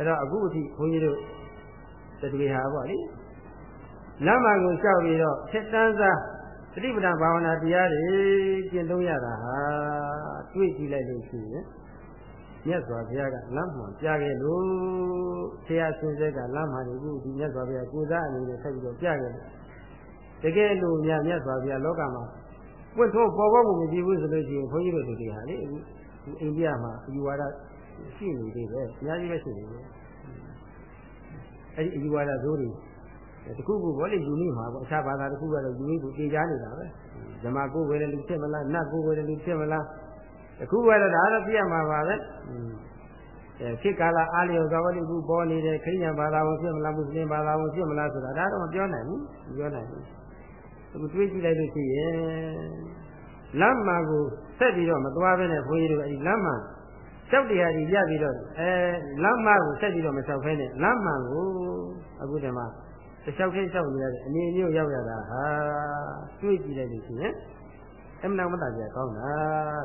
အဲ့တော့အခုအထိဘုန်းကြီးတို့တတိဟာပေါ့လေလမ်းမကိုလျှောက်ပြီးတော့ဆက်တန်းစားသတိပဋ္ဌာန်ဘာဝနာတရားတွေကျင့်သုံးရတာဟာတွေ့ကြည့်လိုက်လို့ရှိရင်မြတ်စွာဘုရားကလမ်းမှန်ပြခဲ့လို့ဆရာဆင်းဆဲကလမ်းမှန်ဒီခုဒီမြတ်စွာဘုရားကိုယ်စားအနေနဲ့ဆက်ပြီးတော့ပြခဲ့တယ်တကယ်လို့မြတ်မြတ်စွာဘုရားလောကမှာပွင့်ထုတ်ပေါ်ပေါ်မှုမရှိဘူးဆိုလို့ရှိရင်ဘုန်းကြီးတို့တွေဟာလေအခုအိန္ဒိယမှာအယူဝါဒ ရှိနေသေးတယ်အများကြီးပဲရှိနေတယ်အဲ့ဒီအယူဝါဒဇိုးတွေတခုခုဘောလေယူနေမှာပေါ့အခြားဘာသာတခုကတော့ယူနေကိုတေချာနေတာပဲဓမ္မကိုဝယ်တယ်လူဖြစ်မလားနတ်ကိုဝယ်တယ်လူဖြစ်မလားတခုကတော့ဒါတော့ပြရမှာပါပဲအဲဖြစ်ကာလအားလျော်သောဝလိခုပေါ်နေတဲ့ခရိယဘာသာဝင်ဖြစ်မလားမွတ်စလင်ဘာသာဝင်ဖြစ်မလားဆိုတာဒါတော့မပြောနိုင်ဘူးမပြောနိုင်ဘူးအခုတွေးကြည့်လိုက်လို့ရှိရင်လမ်းမှာကိုဆက်ပြီးတော့မသွားဘဲနဲ့ဘုန်းကြီးတို့အဲဒီလမ်းမှာ ကြောက်တရားကြီးရပြီးတော့အဲလမ်းမကိုဆက်ပြီးတော့မလျှောက်ဖဲနဲ့လမ်းမှန်ကိုအခုတည်းမှာတလျှောက်ခဲလျှောက်နေရတဲ့အနေမျိုးရောက်ရတာဟာတွေးကြည့်လိုက်လို့ရှိရင်အမှန်ဝတ္တပြကောင်းတာ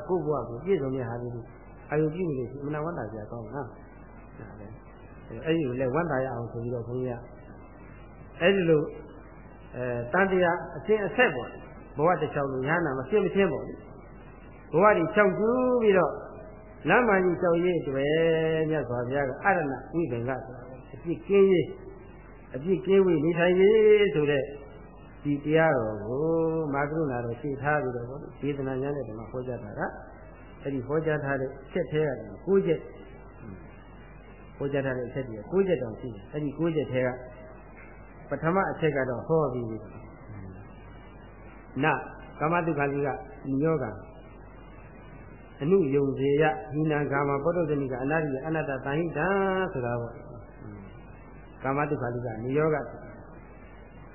ကိုယ့်ဘဝကိုပြည့်စုံတဲ့ဟာလေးအာယုပြုနေလို့ရှိအမှန်ဝတ္တပြကောင်းတာဒါပဲအဲ့ဒီကိုလည်းဝတ္တရအောင်ဆိုပြီးတော့ဘုန်းကြီးကအဲ့ဒီလိုအဲတန်တရားအရှင်းအဆက်ပေါ့ဘဝတစ်ချောင်းလို့ရဟနာမရှင်းမရှင်းပေါ့လေဘဝကြီးချောက်ကျူးပြီးတော့ လမ်းမကြီးချောက်ရေးတွေမြတ်စွာဘုရားကအရဏဝိပင်္ဂဆိုတာအပြစ်ကင်းရေးအပြစ်ကင်းဝေးနေထိုင်ရေးဆိုတဲ့ဒီတရားတော်ကိုမာကရုဏာတော်ရှင်းထားပြီးတော့ဒေသနာညာနဲ့ဒီမှာဟောကြားတာကအဲ့ဒီဟောကြားထားတဲ့ချက်သေးရတယ်၉ချက်ဟောကြားထားတဲ့အချက်ကြီး၉ချက်တောင်ရှိတယ်အဲ့ဒီ၉ချက်သေးကပထမအချက်ကတော့ဟောပြီးပြီနကာမတုခာလိကညောက အနုယုံစေယဟိနံကာမပောတ္တဇနိကအနာရိယအနတ္တတန်ဟိတံဆိုတာပေါ့ကာမတုခာလိကနိယောဂ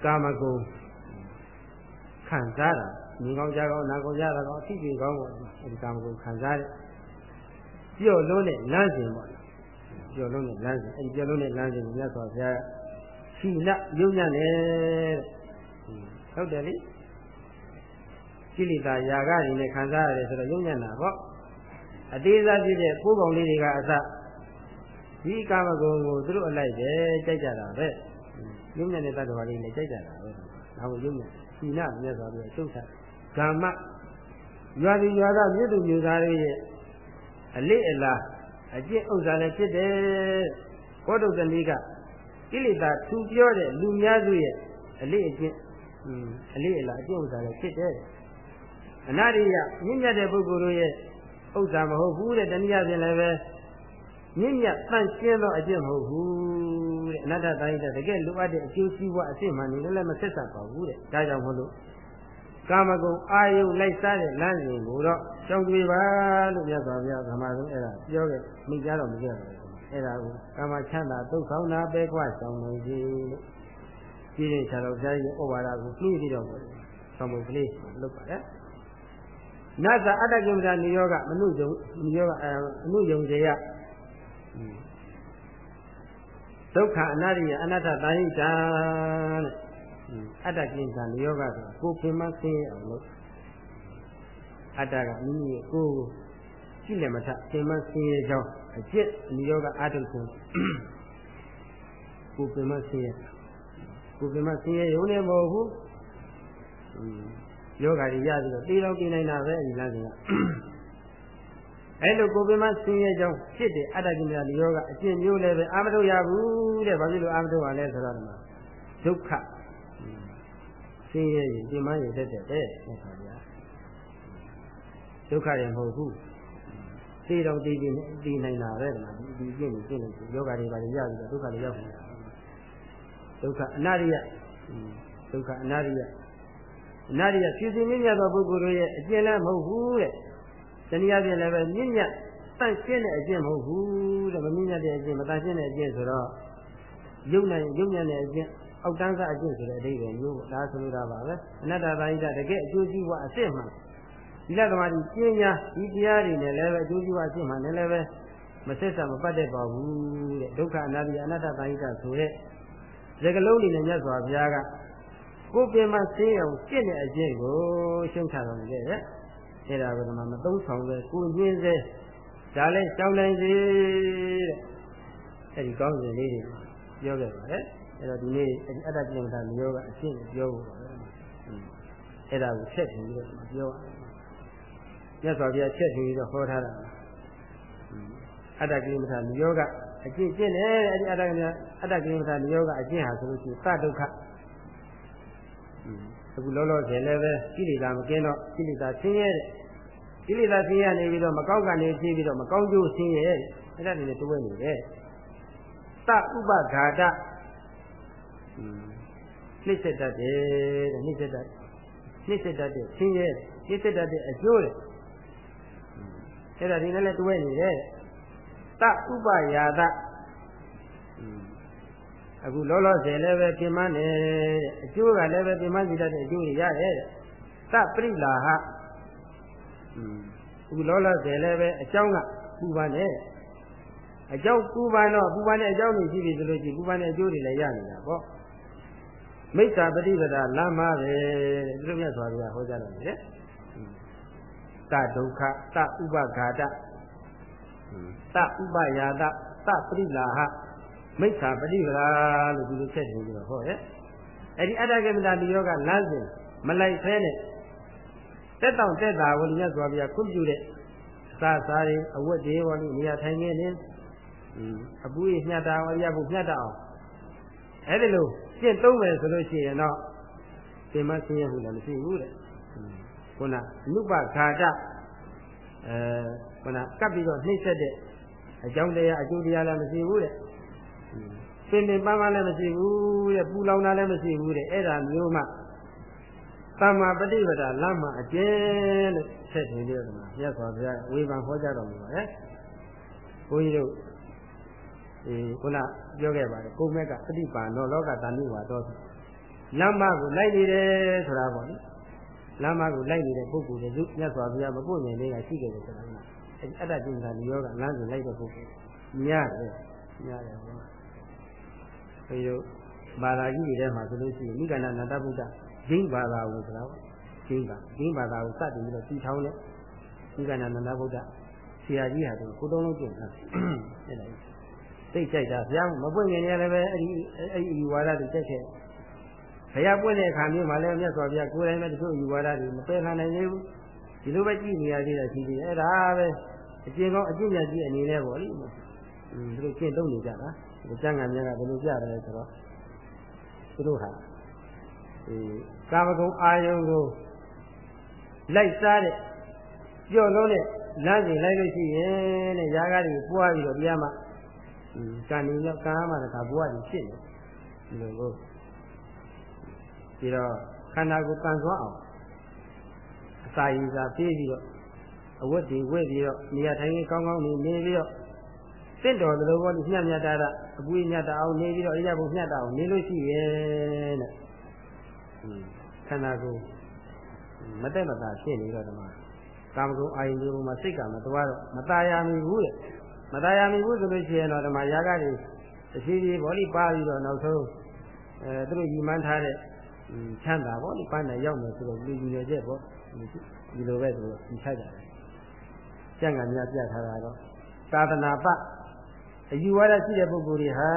ကာမဂုဏ်ခံစားတာမြင်ကောင်းကြားကောင်းနားကောင်းကြားတာကောင်းအသိဉာဏ်ကောင်းပေါ့အဲဒီကာမဂုဏ်ခံစားတဲ့ပြော့လုံးတဲ့လမ်းစဉ်ပေါ့ပြော့လုံးတဲ့လမ်းစဉ်အဲဒီပြော့လုံးတဲ့လမ်းစဉ်ကိုမြတ်စွာဘုရားရှိလယုံညံ့တယ်ဟုတ်တယ်လေကိလေသာຢာကတွေနဲ့ခံစားရတယ်ဆိုတော့ယုံညံ့တာပေါ့ အသေးစားဖြစ်တဲ့ကိုးကောင်လေးတွေကအစဒီကာမဂုဏ်ကိုသူတို့အလိုက်ပဲကြိုက်ကြတာပဲယုံညံ့တဲ့တ attva လေးနဲ့ကြိုက်ကြတာပဲဒါကိုယုံညံ့ဒီနာမြတ်စွာဘုရားရှုပ်တာဂမ္မရွာသူရွာသားမြစ်သူမျိုးသားတွေရဲ့အလေးအလားအကျင့်ဥစ္စာလည်းဖြစ်တယ်ဘောဓုတဏိကကိလေသာထူပြောတဲ့လူများစုရဲ့အလေးအကျင့်အလေးအလားအကျင့်ဥစ္စာလည်းဖြစ်တယ်အနာရိယမြင့်မြတ်တဲ့ပုဂ္ဂိုလ်တို့ရဲ့ ဥစ္စာမဟုတ်ဘူးတဲ့တနည်းအားဖြင့်လည်းပဲမြင့်မြတ်တန့်ရှင်းသောအကျင့်မဟုတ်ဘူးတဲ့အနတ္တတိုင်းတဲ့တကယ်လိုအပ်တဲ့အကျိုးစီးပွားအစစ်မှန်နေလည်းမဆက်ဆက်ပါဘူးတဲ့ဒါကြောင့်မို့လို့ကာမဂုဏ်အာယုလိုက်စားတဲ့လမ်းစဉ်ကိုတော့ရှောင်တွေပါလို့မြတ်စွာဘုရားဓမ္မဆုံးအဲ့ဒါပြောခဲ့မိကြတော့မကြတော့ဘူးအဲ့ဒါကိုကာမချမ်းသာဒုက္ခနာပဲခွရှောင်နေစီလို့ကြည့်ရင်ခြားတော့ဘုရားကြီးဩဝါဒကိုနှီးပြီးတော့ဆောင်းမကလေးလုပ်ပါတယ် နတ်သာအတ္တကိမ္မတာနိယောဂမနုယုံနိယောဂအနုယုံစေယဒုက္ခအနာရိယအနတ္တတာဟိတံတဲ့အတ္တကိမ္မတာနိယောဂဆိုတာကိုပင်မဆင်းအောင်လို့အတ္တကမိမိရဲ့ကိုယ်ကိုကြည့်လည်းမထပင်မဆင်းရဲကြောင်းအကျင့်နိယောဂအာထုခုကိုပင်မဆင်းရဲကိုပင်မဆင်းရဲရုံနဲ့မဟုတ်ဘူး ယောဂါတွေရပြီးတော့တေးတော့ပြနိုင်တာပဲဒီလမ်းစဉ်ကအဲ့လိုကိုယ်ပင်မဆင်းရဲကြောင်းဖြစ်တဲ့အတ္တကိမြာဒီယောဂအကျင့်မျိုးလည်းပဲအာမထုတ်ရဘူးတဲ့ဘာဖြစ်လို့အာမထုတ်ရလဲဆိုတော့ဒီမှာဒုက္ခဆင်းရဲရင်ဒီမှရတတ်တဲ့တဲ့ဟုတ်ပါဗျာဒုက္ခတွေမဟုတ်ဘူးသိတော့သိပြီးသိနိုင်တာပဲဒီမှာဒီကျင့်ကိုကျင့်လို့ယောဂါတွေပါရရပြီးတော့ဒုက္ခတွေရောက်နေတာဒုက္ခအနာရိယဒုက္ခအနာရိယအ နာရိယဖြူစင်မြင့်မြတ်သောပုဂ္ဂိုလ်တို့ရဲ့အကျင့်လည်းမဟုတ်ဘူးတဲ့တနည်းအားဖြင့်လည်းပဲမြင့်မြတ်တန့်ရှင်းတဲ့အကျင့်မဟုတ်ဘူးတဲ့မမြင့်မြတ်တဲ့အကျင့်မတန့်ရှင်းတဲ့အကျင့်ဆိုတော့ယုံနိုင်ယုံညံ့တဲ့အကျင့်အောက်တန်းစားအကျင့်ဆိုတဲ့အဓိပ္ပာယ်မျိုးပေါ့ဒါဆိုလိုတာပါပဲအနတ္တသာဟိတတကယ်အကျိုးကြီးဝအစ်စ်မှဒီလသမားကြီးကျင်းညာဒီတရားတွေနဲ့လည်းပဲအကျိုးကြီးဝအစ်စ်မှလည်းလည်းပဲမဆက်ဆံမပတ်တတ်ပါဘူးတဲ့ဒုက္ခအနာတ္တိအနတ္တသာဟိတဆိုတဲ့စကလုံးလေးနဲ့မြတ်စွာဘုရားက ကိုယ်ပင်မဆေးအောင်ကျင့်တဲ့အကျင့်ကိုရှုံးချတော်မူခဲ့တဲ့အဲ့ဒါကမှမသုံးဆောင်ပဲကိုညင်းစေဒါလည်းရှောင်းနိုင်စေတဲ့အဲ့ဒီကောင်းစဉ်လေးတွေပြောခဲ့ပါတယ်အဲ့တော့ဒီနေ့အဲ့ဒီအတ္တကိလေသာမျိုးကအရှင်းပြောဖို့ပါပဲအဲ့ဒါကိုဆက်ပြီးတော့ပြောရမြတ်စွာဘုရားချက်ပြီးတော့ဟောထားတာအတ္တကိလေသာမျိုးကအကျင့်ကျင့်တယ်အဲ့ဒီအတ္တကိလေသာအတ္တကိလေသာမျိုးကအကျင့်ဟာဆိုလို့ရှိရင်သဒုက္ခ အခုလောလောဆယ်လည်းပဲကိလေသာမကင်းတော့ကိလေသာဆင်းရဲတဲ့ကိလေသာဆင်းရဲနေပြီးတော့မကောင်းကနေဖြည့်ပြီးတော့မကောင်းကျိုးဆင်းရဲအဲ့ဒါတွေလည်းတွဲနေတယ်သဥပဂါတနှိစ္စတတ်တယ်တဲ့နှိစ္စတတ်နှိစ္စတတ်တဲ့ဆင်းရဲနှိစ္စတတ်တဲ့အကျိုးတဲ့အဲ့ဒါဒီနဲ့လည်းတွဲနေတယ်သဥပယာသ အခုလောလောဆယ်လည်းပဲပြင်မနေတဲ့အကျိုးကလည်းပဲပြင်မစီတတ်တဲ့အကျိုးတွေရတယ်တဲ့သပရိလာဟအခုလောလောဆယ်လည်းပဲအကြောင်းကပူပန်တယ်အကြောင်းပူပန်တော့ပူပန်တဲ့အကြောင်းတွေရှိပြီဆိုလို့ရှိရင်ပူပန်တဲ့အကျိုးတွေလည်းရနေတာပေါ့မိစ္ဆာပฏิပဒါလမ်းမပဲတဲ့ဒီလိုမြတ်စွာဘုရားဟောကြားတယ်လေသဒုက္ခသဥပဂါတသဥပယာတသပရိလာဟ မိစ္ဆာပฏิပဒါလို့ဒီလိုချက်ထင်ပြီးတော့ဟောတယ်အဲ့ဒီအတ္တကမတာဒီယောကလမ်းစဉ်မလိုက်ဖဲနဲ့တက်တောင့်တက်တာကိုမြတ်စွာဘုရားခွင့်ပြုတဲ့စာစားတွေအဝတ်တွေပေါ်လို့နေရာထိုင်နေနေအပူရညှတ်တာဝရဖို့ညှတ်တာအောင်အဲ့ဒီလိုကျင့်သုံးမယ်ဆိုလို့ရှိရင်တော့သင်မဆင်းရဲမှုလည်းမရှိဘူးတဲ့ခုနအနုပခါတအဲခုနကပ်ပြီးတော့နှိမ့်ဆက်တဲ့အကြောင်းတရားအကျိုးတရားလည်းမရှိဘူးတဲ့ ပင်ပင်ပန်းပန်းလည်းမရှိဘူးတဲ့ပူလောင်တာလည်းမရှိဘူးတဲ့အဲ့ဒါမျိုးမှသမ္မာပฏิပဒါလမ်းမှာအကျဲလို့ဆက်ထင်ပြီးတော့မြတ်စွာဘုရားဝေဖန်ဟောကြားတော်မူပါတယ်ဘုန်းကြီးတို့ဒီခုနပြောခဲ့ပါတယ်ကိုမက်ကပฏิပါနောလောကတဏှိဝါတော်လမ်းမကိုလိုက်နေတယ်ဆိုတာပေါ့လေလမ်းမကိုလိုက်နေတဲ့ပုဂ္ဂိုလ်တွေမြတ်စွာဘုရားမပွင့်နေလေးကရှိခဲ့တယ်ဆိုတာကအဲဒီအတ္တကျင့်တာဒီယောကလမ်းကိုလိုက်တဲ့ပုဂ္ဂိုလ်များတယ်များတယ်ဟုတ် ဘယ်လိုဘာသာကြီးတွေထဲမှာဆိုလို့ရှိရင်မိဂန္ဓနာတဗုဒ္ဓဂျိန်းဘာသာကိုဆိုတာဂျိန်းဘာဂျိန်းဘာသာကိုစတင်ပြီးတော့တည်ထောင်တဲ့မိဂန္ဓနာတဗုဒ္ဓဆရာကြီးဟာသူကိုတုံးလုံးကျင့်တာအဲ့ဒါသိကြိုက်တာဘုရားမပွင့်ငင်ရလည်းပဲအဲ့ဒီအဲ့ဒီဝါဒတွေတက်ခဲ့ဘုရားပွင့်တဲ့အခါမျိုးမှာလည်းမြတ်စွာဘုရားကိုယ်တိုင်ပဲတချို့ယူဝါဒတွေမပယ်ခံနိုင်သေးဘူးဒီလိုပဲကြည့်နေရသေးတယ်ရှိသေးတယ်အဲ့ဒါပဲအကျင့်ကောင်းအကျင့်ညာကြီးအနေနဲ့ပေါ့လေอืมသူတို့ကျင့်သုံးနေကြတာ ဒီကျမ်းဂန်မြတ်ကဘယ်လိုပြတယ်ဆိုတော့သူတို့ဟာဒီကာမဂုဏ်အာယုံကိုလိုက်စားတဲ့ကြော့လုံးတဲ့လမ်းစဉ်လိုက်လို့ရှိရင်တဲ့ຢာကားတွေပွားပြီးတော့တရားမှာကံနေတော့ကာမတခါဘဝကြီးဖြစ်နေဒီလိုကိုပြီးတော့ခန္ဓာကိုယ်ကံစွမ်းအောင်အစာရည်စာပြေးပြီးတော့အဝတ်တွေဝတ်ပြီးတော့နေရာထိုင်ကောင်းကောင်းနေနေပြီးတော့ စင့်တော်လိုဘောညှက်ညက်တာအပူညက်တာအောင်နေပြီးတော့အရာဘုံညက်တာအောင်နေလို့ရှိရဲ့တဲ့ခန္ဓာကိုယ်မတက်မတာဖြစ်နေတော့ဒီမှာကာမဂုဏ်အာယုန်ဒီဘုံမှာစိတ်ကမသွားတော့မตายရမီဘူးတဲ့မตายရမီဘူးဆိုလို့ရှိရင်တော့ဒီမှာຢာကတွေတရှိကြီးဘောလိပါပြီးတော့နောက်ဆုံးအဲသူတို့ယူမှန်းထားတဲ့ချမ်းသာပေါ့ဒီပန်းနဲ့ရောက်မယ်ဆိုတော့လူကြီးရတဲ့ပေါ့ဒီလိုပဲသူတို့ဒီထိုက်ကြတယ်ကျန်ကများပြထားတာတော့သာသနာပ အယူဝါဒရှိတဲ့ပုဂ္ဂိုလ်တွေဟာ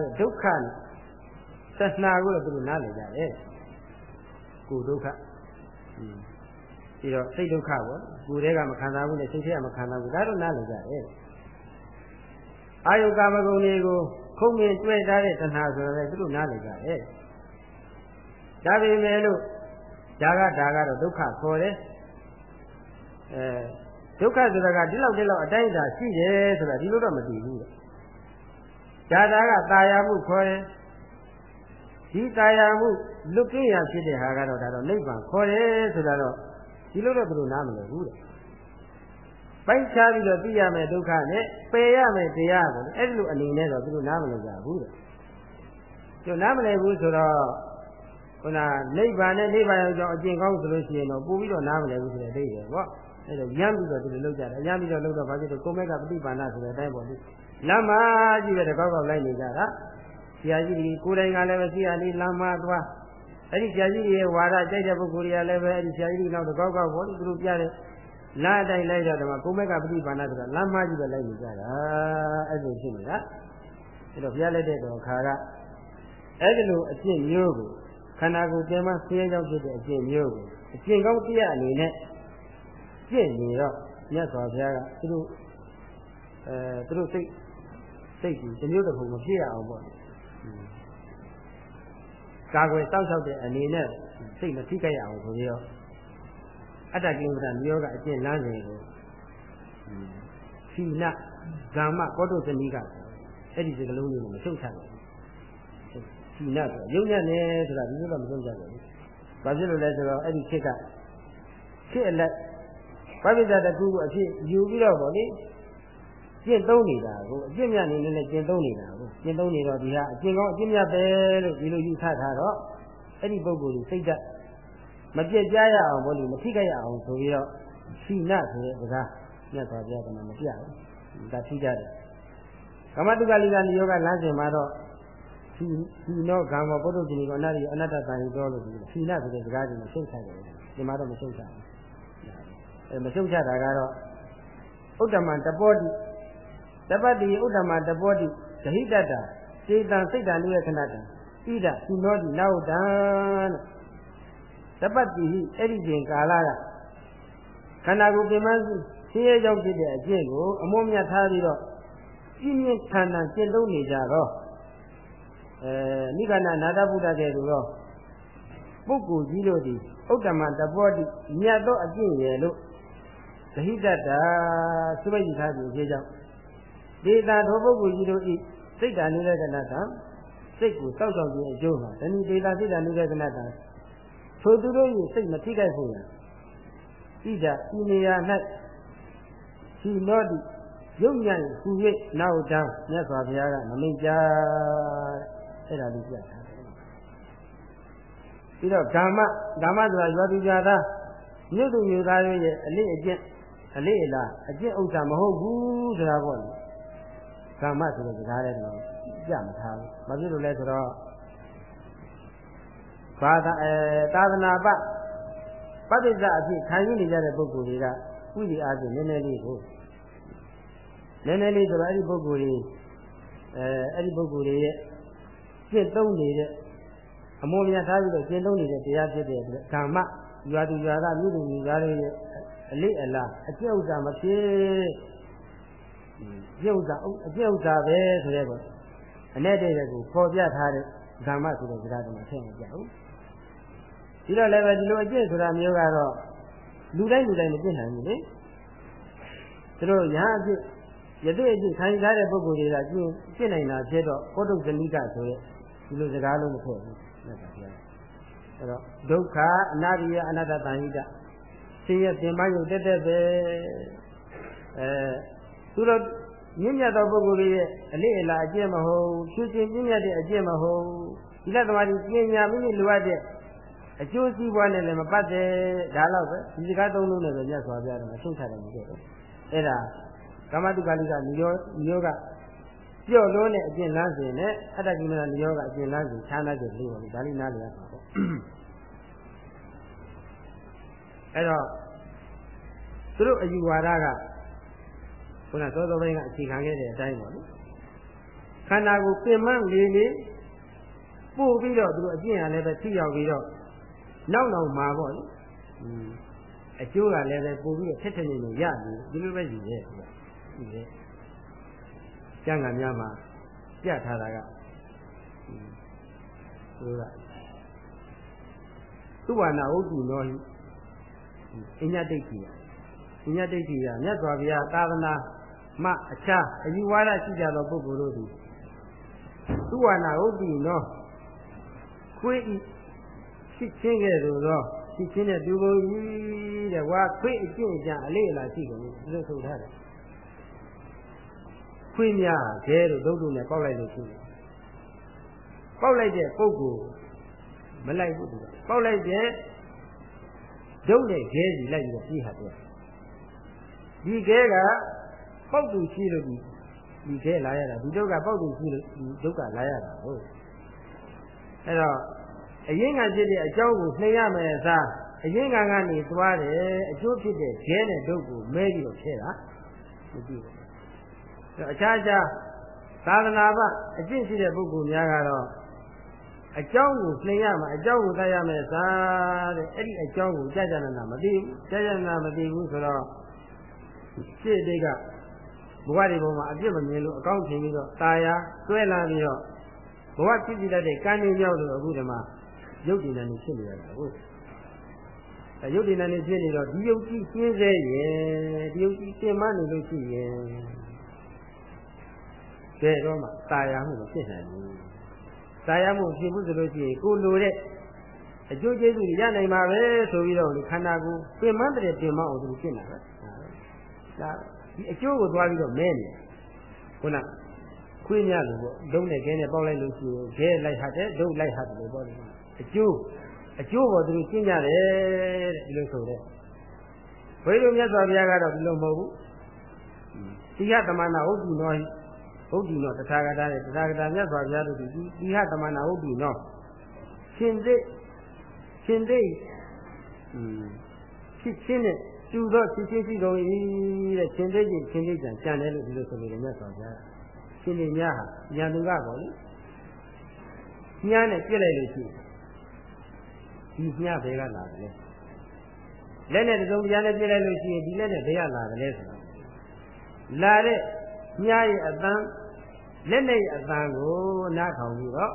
တဲ့ဒုက္ခသစ္နာကိုလည်းသူတို့နားလည်ကြတယ်ကိုဒုက္ခပြီးတော့စိတ်ဒုက္ခပေါ့ကိုယ်တည်းကမခံစားဘူးနဲ့စိတ်ထဲကမခံစားဘူးဒါတော့နားလည်ကြတယ်အာယုကာမဂုဏ်တွေကိုခုံငင်တွေ့ထားတဲ့တဏှာဆိုတော့သူတို့နားလည်ကြတယ်ဒါပေမဲ့လို့ဒါကဒါကတော့ဒုက္ခခေါ်တယ်အဲဒုက္ခဆိုတာကဒီလောက်ဒီလောက်အတိုင်းအတာရှိတယ်ဆိုတာဒီလိုတော့မသိဘူးတဲ့ ဒါသာကตายာမှုခေါ်တယ်ဒီตายာမှုလွတ်ကင်းရဖြစ်တဲ့ဟာကတော့ဒါတော့နိဗ္ဗာန်ခေါ်တယ်ဆိုတာတော့ဒီလိုတော့ဘယ်လိုနားမလဲဘူးတဲ့ပိုက်ချပြီးတော့သိရမယ်ဒုက္ခနဲ့ပယ်ရမယ်တရားကိုအဲ့ဒီလိုအနေနဲ့တော့သူတို့နားမလည်ကြဘူးတဲ့ကျို့နားမလည်ဘူးဆိုတော့ခုနနိဗ္ဗာန်နဲ့နိဗ္ဗာန်ရောက်ကြောင်းအကျင့်ကောင်းဆိုလို့ရှိရင်တော့ပို့ပြီးတော့နားမလည်ဘူးဆိုတဲ့အဓိပ္ပာယ်ပေါ့အဲ့တော့ရမ်းပြီးတော့ဒီလိုလုပ်ကြတယ်ရမ်းပြီးတော့လုပ်တော့ဘာဖြစ်လို့ကိုမဲ့ကပฏิပါဏဆိုတဲ့အတိုင်းပေါ့လေ လမ်းမကြီးပဲတကောက်ကောက်လိုက်နေကြတာဆရာကြီးဒီကိုယ်တိုင်ကလည်းပဲဆရာလေးလမ်းမသွားအဲ့ဒီဆရာကြီးရဲ့ဝါဒကြိုက်တဲ့ပုဂ္ဂိုလ်တွေကလည်းပဲအဲ့ဒီဆရာကြီးနောက်တကောက်ကောက်ပေါ့လေသူတို့ပြတဲ့လမ်းအတိုင်းလိုက်တော့ဒီမှာကိုမဲ့ကပฏิပါဏဆိုတာလမ်းမကြီးပဲလိုက်နေကြတာအဲ့လိုဖြစ်နေတာအဲ့တော့ဘုရားလက်တဲ့တော်ခါကအဲ့ဒီလိုအကျင့်မျိုးကိုခန္ဓာကိုယ်ကျင်းမှဆင်းရဲကြောင့်ဖြစ်တဲ့အကျင့်မျိုးကိုအကျင့်ကောင်းတရားအနေနဲ့ကျင့်နေတော့မြတ်စွာဘုရားကသူတို့အဲသူတို့စိတ် စိတ်ကြီးတစ်မျိုးတစ်ခုမဖြစ်ရအောင်ပေါ့ကာကွယ်စောင့်ရှောက်တဲ့အနေနဲ့စိတ်မထိခိုက်ရအောင်ဆိုပြီးတော့အတ္တကိလေသာမျိုးကအကျင့်လမ်းစဉ်ကိုသီလဂမ္မကောတုသနိကအဲ့ဒီစကလုံးလေးကိုမရှုပ်ချဘူးသီလဆိုရုပ်ညံ့နေဆိုတာဒီလိုတော့မရှုပ်ကြဘူးဘာဖြစ်လို့လဲဆိုတော့အဲ့ဒီခေတ်ကခေတ်အလက်ဘာပိဿတကူအဖြစ်ယူပြီးတော့ဗောလေ ကျင့်သုံးနေတာကိုအကျင့်မြတ်နေနဲ့ကျင့်သုံးနေတာကိုကျင့်သုံးနေတော့ဒီဟာအကျင့်ကောင်းအကျင့်မြတ်ပဲလို့ဒီလိုယူဆထားတော့အဲ့ဒီပုဂ္ဂိုလ်ကြီးစိတ်ဓာတ်မပြည့်ကြရအောင်ဘောလို့မထိခိုက်ရအောင်ဆိုပြီးတော့ရှိနဆိုတဲ့စကားမြတ်စွာဘုရားကမပြဘူးဒါထိကြတယ်ကမ္မတုကလိကနိယောဂလမ်းစဉ်မှာတော့ဒီဒီနောဂံမောပုဒ္ဓဇနီကောအနတ္တိအနတ္တတန်ဟိတော်လို့ဒီရှိနဆိုတဲ့စကားကြီးကိုရှုပ်ချတယ်ဒီမှာတော့မရှုပ်ချဘူးအဲမရှုပ်ချတာကတော့ဥဒ္ဓမတပောတိ တပတ္တိဥဒ္ဓမတပောတိဒဟိတတ္တာစေတံစိတ်တံနိယခဏတံဣဒသုနောတိနာဟုတံတပတ္တိဟိအဲ့ဒီချိန်ကာလကခန္ဓာကိုယ်ပြင်းမဆင်းရဲကြောင့်ဖြစ်တဲ့အကျင့်ကိုအမုန်းမြတ်ထားပြီးတော့ပြင်းပြင်းထန်ထန်ကျင့်သုံးနေကြတော့အဲနိဂန္ဓနာတဗုဒ္ဓကဲ့သို့သောပုဂ္ဂိုလ်ကြီးတို့သည်ဥဒ္ဓမတပောတိမြတ်သောအကျင့်ရဲ့လို့ဒဟိတတာသုဘိထားပြီးဖြစ်ကြောင်း ဒေတာသောပုဂ္ဂိုလ်ကြီးတို့ဤစိတ်ဓာနုရကနာတံစိတ်ကိုစောက်ရှောက်ခြင်းအကျိုးမှာတဏှိဒေတာစိတ်ဓာနုရကနာတံထိုသူတို့၏စိတ်မထိခိုက်ဖို့ရန်ဣဒဤနေရာ၌ရှိနောတိရုပ်ညာဟူ၍နောက်တန်းမြတ်စွာဘုရားကမမိတ်ကြအဲ့ဒါလေးပြတာပြီးတော့ဓမ္မဓမ္မဆိုတာရွာသူကြသားမြို့သူမြို့သားတွေရဲ့အလေးအကျင့်အလေးအလားအကျင့်ဥစ္စာမဟုတ်ဘူးဆိုတာပေါ့လေ ဓမ္မဆိုတဲ့စကားလည်းတော့ပြမထားဘူးမဖြစ်လို့လဲဆိုတော့ဘာသာအဲသာသနာပပဋိစ္စအဖြစ်ခံယူနေကြတဲ့ပုဂ္ဂိုလ်တွေကဥဒိအားဖြင့်နည်းနည်းလေးကိုနည်းနည်းလေးဆိုတော့အဲ့ဒီပုဂ္ဂိုလ်တွေအဲအဲ့ဒီပုဂ္ဂိုလ်တွေရဲ့ကျင့်သုံးနေတဲ့အမောမြတ်ထားပြီးတော့ကျင့်သုံးနေတဲ့တရားဖြစ်တဲ့အတွက်ဓမ္မရွာသူရွာသားမြို့သူမြို့သားတွေရဲ့အလေးအလားအကျင့်ဥစ္စာမဖြစ် ကျင့်ဥစ္စာအကျင့်ဥစ္စာပဲဆိုတဲ့ကောအ내တဲ့ကိုပေါ်ပြထားတဲ့ဓမ္မဆိုတဲ့စကားတွေမှာထည့်မပြဘူးဒီတော့လည်းပဲဒီလိုအကျင့်ဆိုတာမျိုးကတော့လူတိုင်းလူတိုင်းမကျင့်နိုင်ဘူးလေသူတို့ညာအဖြစ်ယသိအဖြစ်ခံစားတဲ့ပုဂ္ဂိုလ်တွေကကျင့်ကျင့်နိုင်တာဖြစ်တော့ကောတုဇနိကဆိုရဲဒီလိုစကားလုံးမထည့်ဘူးလက်ပါဗျာအဲ့တော့ဒုက္ခအနာရိယအနတ္တတန်ဟိတဆင်းရဲသင်္မယုတ်တက်တက်ပဲအဲသူတို့ မြင့်မြတ်သောပုဂ္ဂိုလ်ရဲ့အလေးအလာအကျင့်မဟုတ်ဖြူစင်ပြည့်မြတ်တဲ့အကျင့်မဟုတ်ဒီလက်သမားကြီးပညာမိမိလိုအပ်တဲ့အကျိုးစီးပွားနဲ့လည်းမပတ်တဲ့ဒါတော့ပဲဒီစကားသုံးလုံးနဲ့ပဲမြတ်စွာဘုရားကမဆုံးချတယ်မဟုတ်ဘူးအဲ့ဒါကမ္မတုကလိကနိယောနိယောကပြော့လို့နဲ့အကျင့်လမ်းစဉ်နဲ့အတ္တကိမနာနိယောကအကျင့်လမ်းစဉ်ခြားနာကြလို့ဒါလေးနားလည်ရမှာပေါ့အဲ့တော့သူတို့အယူဝါဒက ခုနသောသောပိုင်းကအခြေခံခဲ့တဲ့အတိုင်းပေါ့နော်ခန္ဓာကိုပြင်မလေးလေးပို့ပြီးတော့သူတို့အကျင့်ရလည်းပဲထိရောက်ပြီးတော့နောက်နောက်မှာပေါ့လေအကျိုးကလည်းပဲပို့ပြီးတော့ထက်ထက်နေနေရပြီဒီလိုပဲယူရဲဒီလေကျန်ကများမှာပြထားတာကသူကသုဝနာဟုတ်ကူနောဟိအညတိတ်ကြီးအညတိတ်ကြီးကမြတ်စွာဘုရားသာသနာ မှအခြားအယူဝါဒရှိကြသောပုဂ္ဂိုလ်တို့သည်သုဝနာဟုတ်ကူနောခွေးဤရှိချင်းကဲ့သို့သောရှိချင်းတဲ့ဒူပုံကြီးတဲ့ဝါခွေးအကျင့်အကြအလေးအလာရှိကုန်လို့ဆိုထားတယ်ခွေးများကျဲတို့ဒုတ်တို့နဲ့ပေါက်လိုက်လို့ရှိတယ်ပေါက်လိုက်တဲ့ပုဂ္ဂိုလ်မလိုက်ဘူးသူကပေါက်လိုက်တဲ့ဒုတ်နဲ့ခဲစီလိုက်ပြီးတော့ပြီးဟာတယ်ဒီခဲက ပေါက်သူရှိလို့ဒီဒီခဲလာရတာဒီဒုက္ခပေါက်သူရှိလို့ဒီဒုက္ခလာရတာဟုတ်အဲ့တော့အရင်ကဖြစ်တဲ့အကြောင်းကိုနှိမ့်ရမယ်အစားအရင်ကကနေသွားတယ်အကျိုးဖြစ်တဲ့ခဲနဲ့ဒုက္ခကိုမဲပြီးတော့ဖြဲတာမကြည့်ဘူးအခြားခြားသာသနာ့ဘအကျင့်ရှိတဲ့ပုဂ္ဂိုလ်များကတော့အကြောင်းကိုနှင်ရမှာအကြောင်းကိုတတ်ရမယ်သာတဲ့အဲ့ဒီအကြောင်းကိုကြာကြာနာနာမသိဘူးကြာကြာနာမသိဘူးဆိုတော့ရှေ့တိတ်က ဘဝဒီဘုံမှာအပြစ်မမြင်လို့အကောင်းထင်ပြီးတော့ตายာတွဲလာပြီးတော့ဘဝဖြစ်ပြီးတတ်တဲ့ကံတွေရောက်လို့အခုဒီမှာရုပ်တည်နေနေဖြစ်နေရတာဟုတ်အဲရုပ်တည်နေနေဖြစ်နေတော့ဒီယုတ်ကြီးကျင်းစေရဲ့ဒီယုတ်ကြီးပြင်မနေလို့ရှိရဲ့ကဲတော့မှตายာမှုမဖြစ်နိုင်ဘူးตายာမှုဖြစ်ဘူးဆိုလို့ရှိရင်ကိုလိုတဲ့အကျိုးကျေးဇူးရနိုင်မှာပဲဆိုပြီးတော့ခန္ဓာကိုယ်ပြင်မတဲ့ပြင်မအောင်သူဖြစ်နေတာဒါ ဒီအကျိုးကိုသွားပြီးတော့မဲနေခုနခွေးများလို့ပေါ့ဒုံးနဲ့ခဲနဲ့ပေါက်လိုက်လို့ရှိရင်ခဲလိုက်ဟတ်တယ်ဒုံးလိုက်ဟတ်တယ်လို့ပေါ့အကျိုးအကျိုးပေါ်သူရှင်းကြတယ်တဲ့ဒီလိုဆိုတဲ့ဘုရားမြတ်စွာဘုရားကတော့ဒီလိုမဟုတ်ဘူးတိဟသမနာဟုတ်ပြီနော်ဟုတ်ပြီနော်တထာဂတာနဲ့တထာဂတာမြတ်စွာဘုရားတို့ဒီတိဟသမနာဟုတ်ပြီနော်ရှင်သိရှင်သိอืมဖြစ်ချင်းနဲ့ကျူ တော့ဖြစ်ချင်းရှိတော်၏တဲ့ရှင်သိချင်းရှင်သိကြံကြံတယ်လို့ဒီလိုဆိုလို့မြတ်စွာဘုရားရှင်နေများဟာညာသူကပေါ့လေညာနဲ့ပြစ်လိုက်လို့ရှိဒီညာဘယ်ကလာတယ်လဲလက်နဲ့တုံးတရားနဲ့ပြစ်လိုက်လို့ရှိရင်ဒီလက်နဲ့ဘယ်ကလာတယ်လဲဆိုတာလာတဲ့ညာရဲ့အတန်းလက်နဲ့အတန်းကိုနားထောင်ပြီးတော့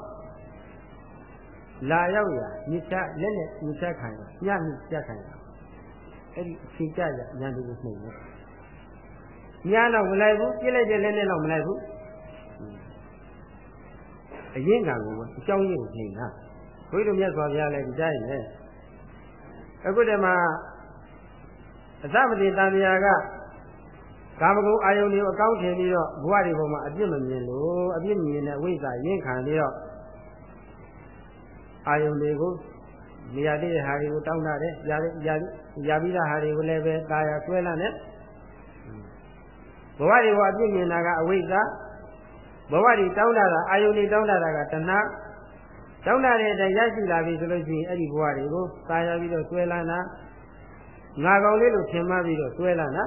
လာရောက်ရမြစ်ချလက်နဲ့မြစ်ချခံရညမြစ်ချခံရ အဲ့ဒီအချိန်ကြရညာသူကိုနှိမ့်တယ်ညာတော့မလိုက်ဘူးပြစ်လိုက်တဲ့လက်နဲ့တော့မလိုက်ဘူးအရင်ကကိုအကြောင်းရင်းကိုနှိမ့်တာဘုရားမြတ်စွာဘုရားလည်းဒီတိုင်းပဲအခုတည်းမှာအသမတိတန်မြာကကာမဂုဏ်အာယုန်တွေကိုအကောင်းထင်ပြီးတော့ဘဝတွေပေါ်မှာအပြစ်မမြင်လို့အပြစ်မြင်တဲ့ဝိဇ္ဇာရင်းခံပြီးတော့အာယုန်တွေကို နေရာတဲ့ဟာတွေကိုတောင်းတာတယ်ရာရာရာပြီးသားဟာတွေကိုလည်းပဲตายာဆွဲလာနဲ့ဘဝတွေကအပြစ်မြင်တာကအဝိဇ္ဇာဘဝတွေတောင်းတာကအာယုန်တွေတောင်းတာကတဏှာတောင်းတာတဲ့အတိုင်းရရှိလာပြီဆိုလို့ရှိရင်အဲ့ဒီဘဝတွေကိုตายာပြီးတော့ဆွဲလာတာငါကောင်လေးလို့ထင်မှပြီးတော့ဆွဲလာတာ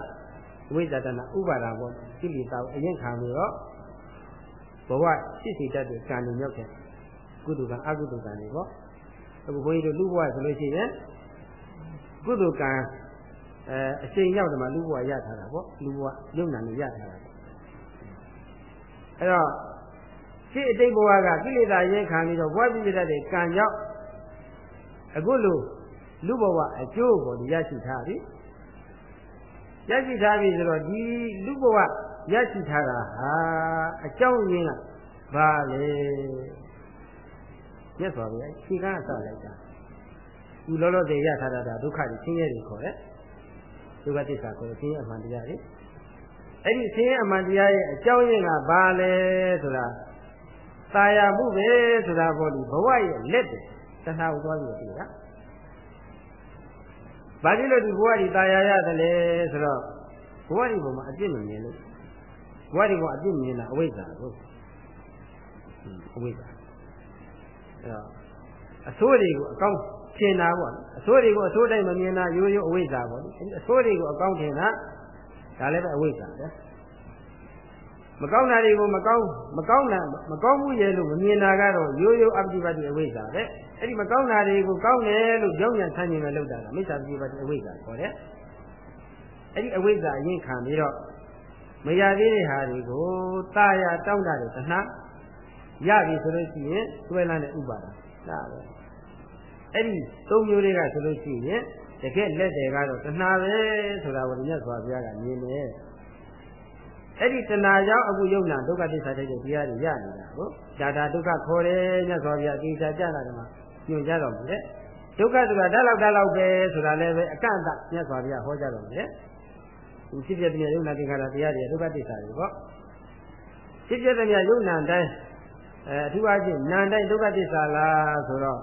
ဝိဇ္ဇာတနာဥပါဒာဘောကိလေသာကိုအရင်ခံပြီးတော့ဘဝရှိစီတတ်တဲ့ကံတွေရောက်တဲ့ကုသိုလ်ကံအကုသိုလ်ကံတွေပေါ့ အခုဘုန်းကြီးတို့လူဘဝဆိုလို့ရှိရင်ကုသိုလ်ကံအဲအချိန်ရောက်တယ်မှာလူဘဝရထားတာပေါ့လူဘဝယုံနာနေရထားတာအဲ့တော့ရှိအတိတ်ဘဝကကိလေသာရင်ခံပြီးတော့ဘဝပြည့်တတ်တဲ့ကံကြောင့်အခုလိုလူဘဝအကျိုးကိုရရှိထားပြီရရှိထားပြီဆိုတော့ဒီလူဘဝရရှိထားတာဟာအကြောင်းရင်းကဘာလဲ မြတ်စွာဘုရားခြေကားအစလိုက်တာဒီလောလောဆယ်ရထားတာဒုက္ခတွေဆင်းရဲတွေခေါ်တယ်ဒုက္ခသစ္စာခေါ်တယ်ဆင်းရဲအမှန်တရားတွေအဲ့ဒီဆင်းရဲအမှန်တရားရဲ့အကြောင်းရင်းကဘာလဲဆိုတာတာယာမှုပဲဆိုတာပေါ့ဒီဘဝရဲ့လက်တယ်တဏှာကိုသွားပြီးတော့ပြတာဘာဖြစ်လို့ဒီဘဝဒီတာယာရတယ်လဲဆိုတော့ဘဝဒီဘုံမှာအပြစ်မမြင်လို့ဘဝဒီဘုံအပြစ်မြင်တာအဝိဇ္ဇာကိုအဝိဇ္ဇာ အဲ့တော့အဆိုးတွေကိုအကောင်းထင်တာပေါ့အဆိုးတွေကိုအဆိုးတိုင်းမမြင်တာရိုးရိုးအဝိဇ္ဇာပေါ့အဆိုးတွေကိုအကောင်းထင်တာဒါလည်းပဲအဝိဇ္ဇာပဲမကောင်းတာတွေကိုမကောင်းမကောင်းတာမကောင်းမှုရဲ့လို့မမြင်တာကတော့ရိုးရိုးအပ္ပတိပတ္တိအဝိဇ္ဇာပဲအဲ့ဒီမကောင်းတာတွေကိုကောင်းတယ်လို့ကြောင်းညာဆန်းကျင်မဲ့လောက်တာကမိစ္ဆာပฏิပတ္တိအဝိဇ္ဇာခေါ်တယ်အဲ့ဒီအဝိဇ္ဇာအရင်ခံပြီးတော့မရသေးတဲ့ဟာတွေကိုတာယာတောင်းတာတွေတဏှာ ရပြီဆိုလို့ရှိရင်သွဲလန်းတဲ့ဥပါဒဒါပဲအဲ့ဒီသုံးမျိုးတွေကဆိုလို့ရှိရင်တကယ်လက်တယ်ကတော့တဏှာပဲဆိုတာကိုမြတ်စွာဘုရားကမြင်တယ်အဲ့ဒီတဏှာကြောင့်အခုယုံနာဒုက္ခသစ္စာတဲ့တရားတွေရနေတာကိုဒါတာဒုက္ခခေါ်တယ်မြတ်စွာဘုရားအသေးချာကြတာကမှညွှန်ကြတော့ပြီလေဒုက္ခဆိုတာဓာတ်လောက်ဓာတ်လောက်ပဲဆိုတာလည်းပဲအကန့်အသတ်မြတ်စွာဘုရားဟောကြတော့ပြီလေဒီဖြစ်ပြတဲ့ယုံနာသင်္ခါရတရားတွေဒုက္ခသစ္စာတွေပေါ့ဖြစ်ပြတဲ့ယုံနာတိုင်း အဲအထူးအားဖြင့်နာမ်တိုင်းဒုက္ခသစ္စာလားဆိုတော့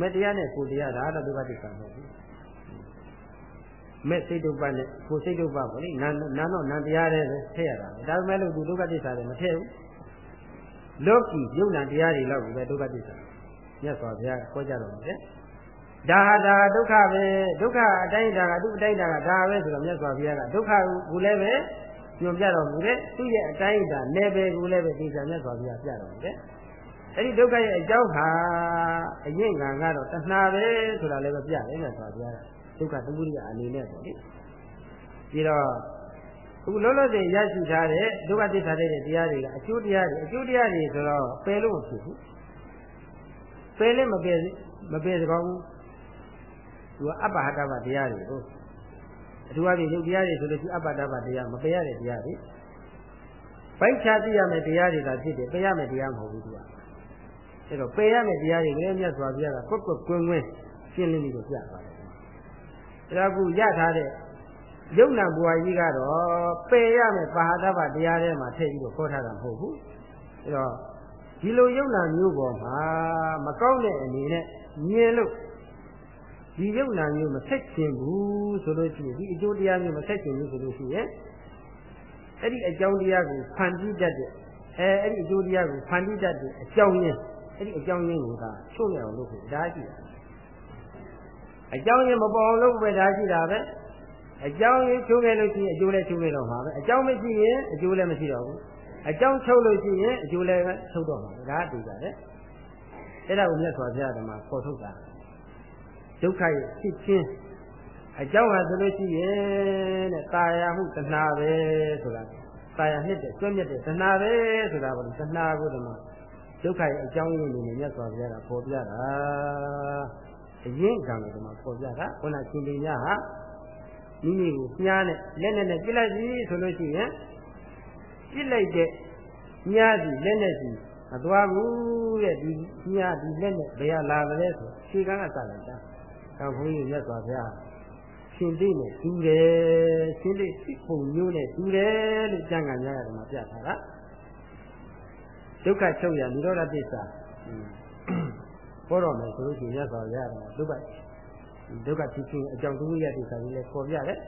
မတရားနဲ့ကိုတရားဒါတော့ဒုက္ခသစ္စာမဟုတ်ဘူးမဲ့စိတ်ဒုက္ခနဲ့ကိုစိတ်ဒုက္ခပေါ့လေနာနာတော့နာတရားတွေပဲထည့်ရတာပဲဒါပေမဲ့လို့ဒီဒုက္ခသစ္စာတွေမထည့်ဘူးလောကီယုံနာတရားတွေလောက်ပဲဒုက္ခသစ္စာမြတ်စွာဘုရားကခေါ်ကြတော်မူတယ်ဒါဟာဒါဒုက္ခပဲဒုက္ခအတိုင်းဒါကသူ့အတိုင်းဒါကဒါပဲဆိုတော့မြတ်စွာဘုရားကဒုက္ခကိုလည်းပဲ ညွန်ပြတော်မူတဲ့သူ့ရဲ့အတိုင်းအတာနယ်ပယ်ကိုလည်းပဲသိစာမြတ်စွာဘုရားပြတော်မူတယ်အဲ့ဒီဒုက္ခရဲ့အကြောင်းဟာအရင်ကံကတော့တဏှာပဲဆိုတာလည်းပဲပြတယ်မြတ်စွာဘုရားဒုက္ခသမုဒိယအနေနဲ့ပေါ့လေပြီးတော့အခုလောလောဆယ်ရရှိထားတဲ့ဒုက္ခသစ္စာတဲ့တရားတွေကအကျိုးတရားတွေအကျိုးတရားတွေဆိုတော့ပယ်လို့မဖြစ်ဘူးပယ်လည်းမပယ်မပယ်စကောင်းဘူးသူကအပ္ပဟတဘတရားတွေကို အထူးအဖြင့်ယုတ်တရားတွေဆိုလို့ရှိအပ္ပတဘတရားမပယ်ရတဲ့တရားတွေပိုက်ချသိရမယ်တရားတွေသာဖြစ်တယ်ပယ်ရမယ်တရားမဟုတ်ဘူးသူကအဲတော့ပယ်ရမယ်တရားတွေကလည်းမြတ်စွာဘုရားကကွက်ကွက်ကွင်းကွင်းရှင်းလင်းပြီးတော့ပြပါတယ်ဒါကခုရထားတဲ့ယုံနာဘွားကြီးကတော့ပယ်ရမယ်ပါဟတဘတရားထဲမှာထည့်ပြီးတော့ခေါ်ထားတာမဟုတ်ဘူးအဲတော့ဒီလိုယုံနာမျိုးပေါ်မှာမကောင်းတဲ့အနေနဲ့မြင်လို့ ဒီယုံနာမျိုးမဆက်ချင်ဘူးဆိုလို့ရှိရင်ဒီအကျိုးတရားမျိုးမဆက်ချင်ဘူးဆိုလို့ရှိရင်အဲ့ဒီအကြောင်းတရားကိုဖန်တီးတတ်တဲ့အဲအဲ့ဒီအကျိုးတရားကိုဖန်တီးတတ်တဲ့အကြောင်းရင်းအဲ့ဒီအကြောင်းရင်းကိုသာချို့ရအောင်လုပ်ဖို့ဒါရှိတာအကြောင်းရင်းမပေါ်အောင်လုပ်ပဲဒါရှိတာပဲအကြောင်းရင်းချိုးခဲ့လို့ရှိရင်အကျိုးလည်းချိုးခဲ့တော့မှာပဲအကြောင်းမရှိရင်အကျိုးလည်းမရှိတော့ဘူးအကြောင်းချုပ်လို့ရှိရင်အကျိုးလည်းချုပ်တော့မှာပဲဒါအတူပါလေအဲ့ဒါကိုမြတ်စွာဘုရားဓမ္မခေါ်ထုတ်တာ ဒုက္ခရဲ့ဖြစ်ချင်းအကြောင်းဟာဆိုလို့ရှိရင်တဲ့တာယာမှုတဏှာပဲဆိုတာတာယာနှစ်တဲ့ကျွတ်မြတ်တဲ့တဏှာပဲဆိုတာပေါ့တဏှာကိုတမဒုက္ခရဲ့အကြောင်းရင်းလို့မြတ်စွာဘုရားကပေါ်ပြတာအရင်ကံကိုတမပေါ်ပြတာခုနရှင်ပင်ရဟာမိမိကိုညားနဲ့လက်နဲ့နဲ့ပြစ်လိုက်ပြီဆိုလို့ရှိရင်ပြစ်လိုက်တဲ့ညားစီလက်နဲ့စီမသွားဘူးတဲ့ဒီညားဒီလက်နဲ့ဘယ်ရလာတယ်ဆိုခြေကန်းကစလိုက်တာ ကောင်းဘုန်းကြီးမြတ်စွာဘုရားရှင်တိနဲ့တူတယ်ရှင်တိစိတ်ပုံမျိုးနဲ့တူတယ်လို့ကျမ်းဂန်များရတယ်မှာပြထားတာဒုက္ခချုပ်ရនិရောဓသစ္စာပေါ်တော့မယ်ဆိုလို့ရှိရင်မြတ်စွာဘုရားကဒုက္ခဒုက္ခဖြစ်ခြင်းအကြောင်းဒုက္ခရသစ္စာကြီးလည်းပေါ်ပြတယ်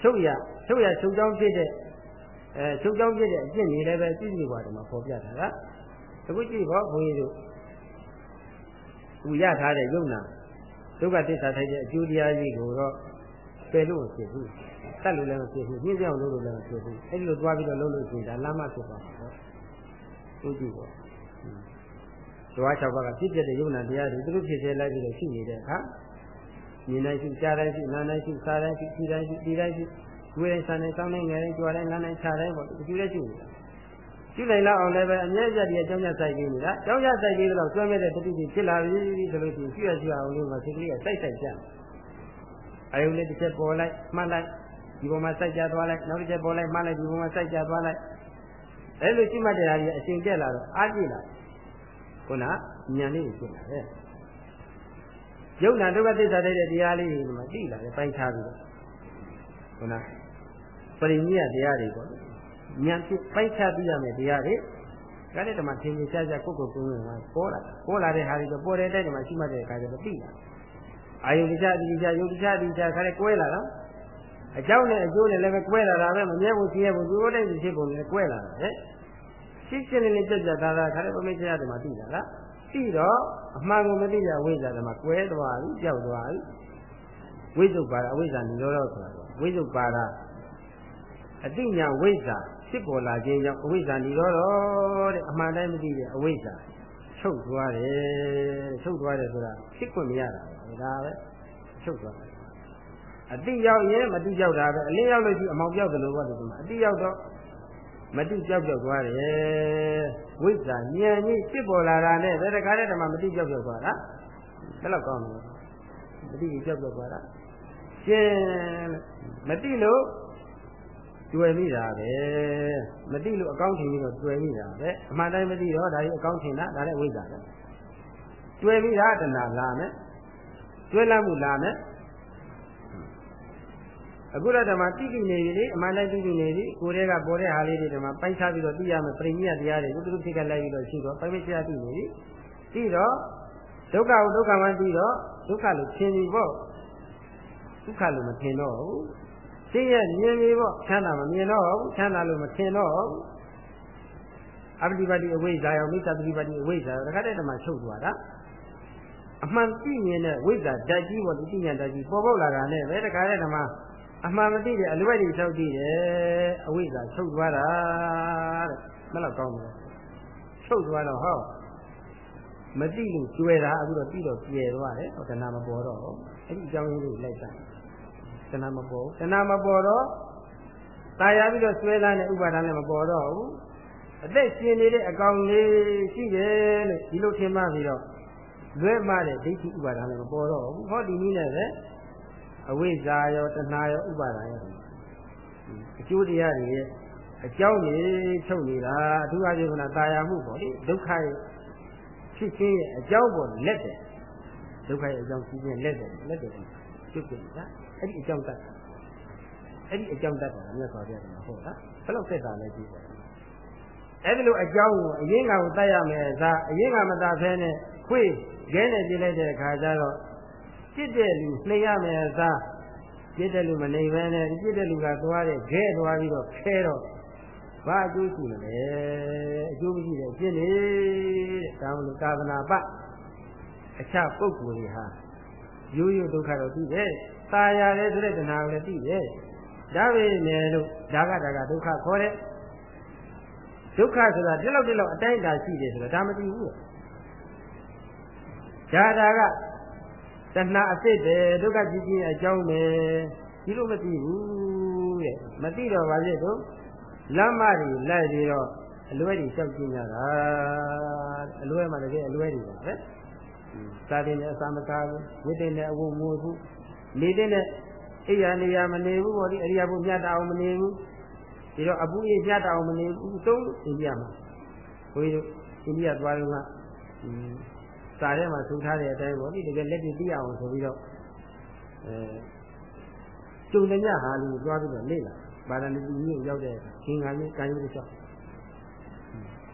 ချုပ်ရချုပ်ရချုပ်ကြောင်းဖြစ်တဲ့အဲချုပ်ကြောင်းဖြစ်တဲ့အကျင့်တွေလည်းပဲသိသိပါတယ်မှာပေါ်ပြထားတာအခုကြည့်ပေါ့ဘုန်းကြီးတို့သူရထားတဲ့ယုံနာ ဒုက္ခသစ္စာထိုက်တဲ့အကျိုးတရားကြီးကိုတော့ပယ်လို့မဖြစ်ဘူးတတ်လို့လည်းမဖြစ်ဘူးညှင်းပြောင်းလို့လည်းမဖြစ်ဘူးအဲ့ဒီလိုသွားပြီးတော့လုပ်လို့ရှိရင်ဒါလမ်းမဖြစ်သွားမှာပေါ့သူကြည့်ပေါ့ဓဝါ၆ပါးကဖြစ်ပြတဲ့ယုံနာတရားတွေသူတို့ဖြစ်သေးလိုက်ပြီးတော့ရှိနေတဲ့အခါမြင်နိုင်ရှိကြားတိုင်းရှိနားတိုင်းရှိစားတိုင်းရှိကြည့်တိုင်းရှိဒီတိုင်းရှိဝိရိယဆန်တိုင်းစောင်းတိုင်းငယ်တိုင်းကြွားတိုင်းငန်းတိုင်းခြားတိုင်းပေါ့ဒီလိုလည်းရှိနေတာ ရှိနိုင်လောက်အောင်လည်းပဲအမြဲတမ်းဒီအကြောင်းရဆိုင်ပြီးနေတာအကြောင်းရဆိုင်ပြီးတော့ကျွမ်းမဲ့တဲ့တတိတိဖြစ်လာပြီဆိုလို့ရှိရင်ရှိရရှိအောင်လို့မှစိတ်ကလေးကစိုက်စိုက်ကြအယုံလေးတစ်ချက်ပေါ်လိုက်မှတ်လိုက်ဒီပေါ်မှာစိုက်ကြသွားလိုက်နောက်တစ်ချက်ပေါ်လိုက်မှတ်လိုက်ဒီပေါ်မှာစိုက်ကြသွားလိုက်အဲလိုရှိမှတ်တဲ့ဟာကြီးအရှင်တက်လာတော့အားကြည့်လာခုနဉာဏ်လေးကိုဖြစ်လာတယ်ယုံနာဒုက္ခသစ္စာတဲ့တရားလေးတွေမှာသိလာတယ်ပိုင်းခြားပြီးတော့ခုနပရိညတ်တရားတွေပေါ့ ဉာဏ်ဖြစ်ပိုင်းခြားပြီးရမယ်တရားတွေကလည်းဓမ္မသင်္ကေတကြကိုကိုကိုကိုပေါ်လာပေါ်လာတဲ့ဟာတွေတော့ပေါ်တဲ့တိုက်ဓမ္မရှိမှတဲ့အခါကျတော့သိလာအာယုတရားတိတရားယုတ်တရားတိတရားခါလည်းကွဲလာတော့အကြောင်းနဲ့အကျိုးနဲ့လည်းပဲကွဲလာတာပဲမမြဲဘူးသိရဘူးဒီလိုတိုင်းဖြစ်ပုံနဲ့ကွဲလာတာဟဲ့ရှင်းရှင်းလင်းလင်းပြတ်ပြတ်သားသားခါလည်းပမိတ်တရားဓမ္မသိလာလားသိတော့အမှန်ကိုမသိရဝိဇ္ဇာဓမ္မကွဲသွားပြီကြောက်သွားပြီဝိဇ္ဇုပါဒအဝိဇ္ဇာនិရောဓဆိုတာဝိဇ္ဇုပါဒအတိညာဝိဇ္ဇာ ဖြစ်ပေါ်လာခြင်းကြောင့်အဝိဇ္ဇာនិရောဓတဲ့အမှန်တိုင်းမသိတဲ့အဝိဇ္ဇာချုပ်သွားတယ်ချုပ်သွားတယ်ဆိုတာဖြစ်ခွင့်မရတာပဲဒါပဲချုပ်သွားတယ်အတိရောက်ရင်မတိရောက်တာပဲအလင်းရောက်လို့ရှိအမောင်ပြောက်တယ်လို့ပြောတယ်ဒီမှာအတိရောက်တော့မတိကြောက်ကြောက်သွားတယ်ဝိဇ္ဇာဉာဏ်ကြီးဖြစ်ပေါ်လာတာနဲ့ဒါတခါတည်းတည်းမှမတိကြောက်ကြောက်သွားတာဘယ်လောက်ကောင်းလဲမတိကြောက်ကြောက်သွားတာရှင်းမတိလို့ တွေ့မိတာပဲမတိလို့အကောင်းထင်ပြီးတော့တွေ့မိတာပဲအမှန်တိုင်းမတိတော့ဒါကြီးအကောင်းထင်တာဒါလည်းဝိဇ္ဇာပဲတွေ့မိတာတဏှာလာမယ်တွေ့လာမှုလာမယ်အခုတော့ဓမ္မတိတိနေပြီလေအမှန်တိုင်းတိတိနေပြီကိုယ်တည်းကပေါ်တဲ့ဟာလေးတွေဓမ္မပိုက်စားပြီးတော့သိရမယ်ပြိညာတရားတွေကိုသူတို့ဖြစ်ခဲ့လိုက်ပြီးတော့ရှိတော့ပိုက်ပိတ်တရားသိနေပြီပြီးတော့ဒုက္ခကိုဒုက္ခမှသိတော့ဒုက္ခလို့ထင်ပြီပေါ့ဒုက္ခလို့မထင်တော့ဘူး သိရမြင်ပြီပေါ့ချမ်းသာမမြင်တော့ဘူးချမ်းသာလို့မထင်တော့ဘူးအပတိပါတိအဝိဇ္ဇာရောမိစ္ဆာပတိပါတိအဝိဇ္ဇာရောတခါတည်းဓမ္မချုပ်သွားတာအမှန်သိမြင်တဲ့ဝိဇ္ဇာဓာတ်ကြီးပေါ့ဒီဉာဏ်ဓာတ်ကြီးပေါ်ပေါက်လာတာနဲ့ပဲတခါတည်းဓမ္မအမှန်မသိတဲ့အလွဲ့တွေချုပ်သိတယ်အဝိဇ္ဇာချုပ်သွားတာတဲ့မလောက်ကောင်းတယ်ချုပ်သွားတော့ဟောမသိလို့ကျွဲတာအခုတော့ပြီးတော့ပြဲသွားတယ်ဟောတဏမပေါ်တော့အဲ့ဒီအကြောင်းရင်းလေးလိုက်တာ တဏမပေါ်တဏမပေါ်တော့ตายရပြီးတော့ဆွဲလာတဲ့ဥပါဒဏ်လည်းမပေါ်တော့ဘူးအသက်ရှင်နေတဲ့အကောင်လေးရှိတယ်လို့ဒီလိုထင်မှပြီးတော့လွဲမှတဲ့ဒိဋ္ဌိဥပါဒဏ်လည်းမပေါ်တော့ဘူးဟောဒီနည်းနဲ့ပဲအဝိဇ္ဇာရောတဏှာရောဥပါဒဏ်ရောအကျိုးတရားတွေရဲ့အကြောင်းကြီးချုပ်နေတာအထူးအဖြင့်ကတာယာမှုပေါ့လေဒုက္ခရဲ့ဖြစ်ခြင်းရဲ့အကြောင်းပေါ်လက်တယ်ဒုက္ခရဲ့အကြောင်းဖြစ်ခြင်းလက်တယ်လက်တယ်ကျွတ်ကြည့်တာ အဲ့ဒီအကြောင်းတတ်အဲ့ဒီအကြောင်းတတ်တာမြတ်စွာဘုရားကဟောတာဘယ်လောက်သက်တာလဲကြည့်ပါအဲ့ဒီလိုအကြောင်းကိုအရင်ကကိုတတ်ရမယ်သာအရင်ကမတတ်ဖဲနဲ့ခွေးခဲနဲ့ပြလိုက်တဲ့အခါကျတော့ပြစ်တဲ့လူနှိမ့်ရမယ်သာပြစ်တဲ့လူမနှိမ့်ပဲနဲ့ပြစ်တဲ့လူကသွားတဲ့ခဲသွားပြီးတော့ခဲတော့ဘာအကျိုးရှိမလဲအကျိုးမရှိတဲ့အဖြစ်နေတဲ့ဒါမှမဟုတ်သာသနာပအခြားပုဂ္ဂိုလ်တွေဟာရိုးရိုးဒုက္ခတော့သိတယ် ตายရတယ်ဆိုတဲ့တဏှာကိုလည်းသိတယ်ဒါပဲနဲ့လို့ဒါကဒါကဒုက္ခခေါ်တဲ့ဒုက္ခဆိုတာဒီလောက်ဒီလောက်အတိုင်းအတာရှိတယ်ဆိုတော့ဒါမသိဘူးဒါဒါကတဏှာအစ်စ်ပဲဒုက္ခကြီးကြီးအကြောင်းပဲဒီလိုမသိဘူးတဲ့မသိတော့ပါရဲ့တို့လမ်းမတွေလိုက်ပြီးတော့အလွဲတွေလျှောက်ကြည့်ကြတာအလွဲမှတကယ်အလွဲတွေပါပဲစားတဲ့နဲ့အစာမစားဘူးဝိတ္တိနဲ့အဝတ်မွေးဘူး နေတဲ့နဲ့အိယာနေရမနေဘူးဗောဒီအရိယာဘုမြတ်တာအောင်မနေဘူးဒီတော့အပူအေးမြတ်တာအောင်မနေဘူးသုံးအိန္ဒိယမှာဘုန်းကြီးတို့အိန္ဒိယသွားတော့ကစာထဲမှာသုထားတဲ့အတိုင်းဗောဒီတကယ်လက်တွေ့သိအောင်ဆိုပြီးတော့အဲကျုံတဲ့ညဟာလူသွားပြီးတော့လေ့လာဗာရာဏသီမြို့ရောက်တဲ့ခင်္ဃာမြို့ကာယုလျှောက်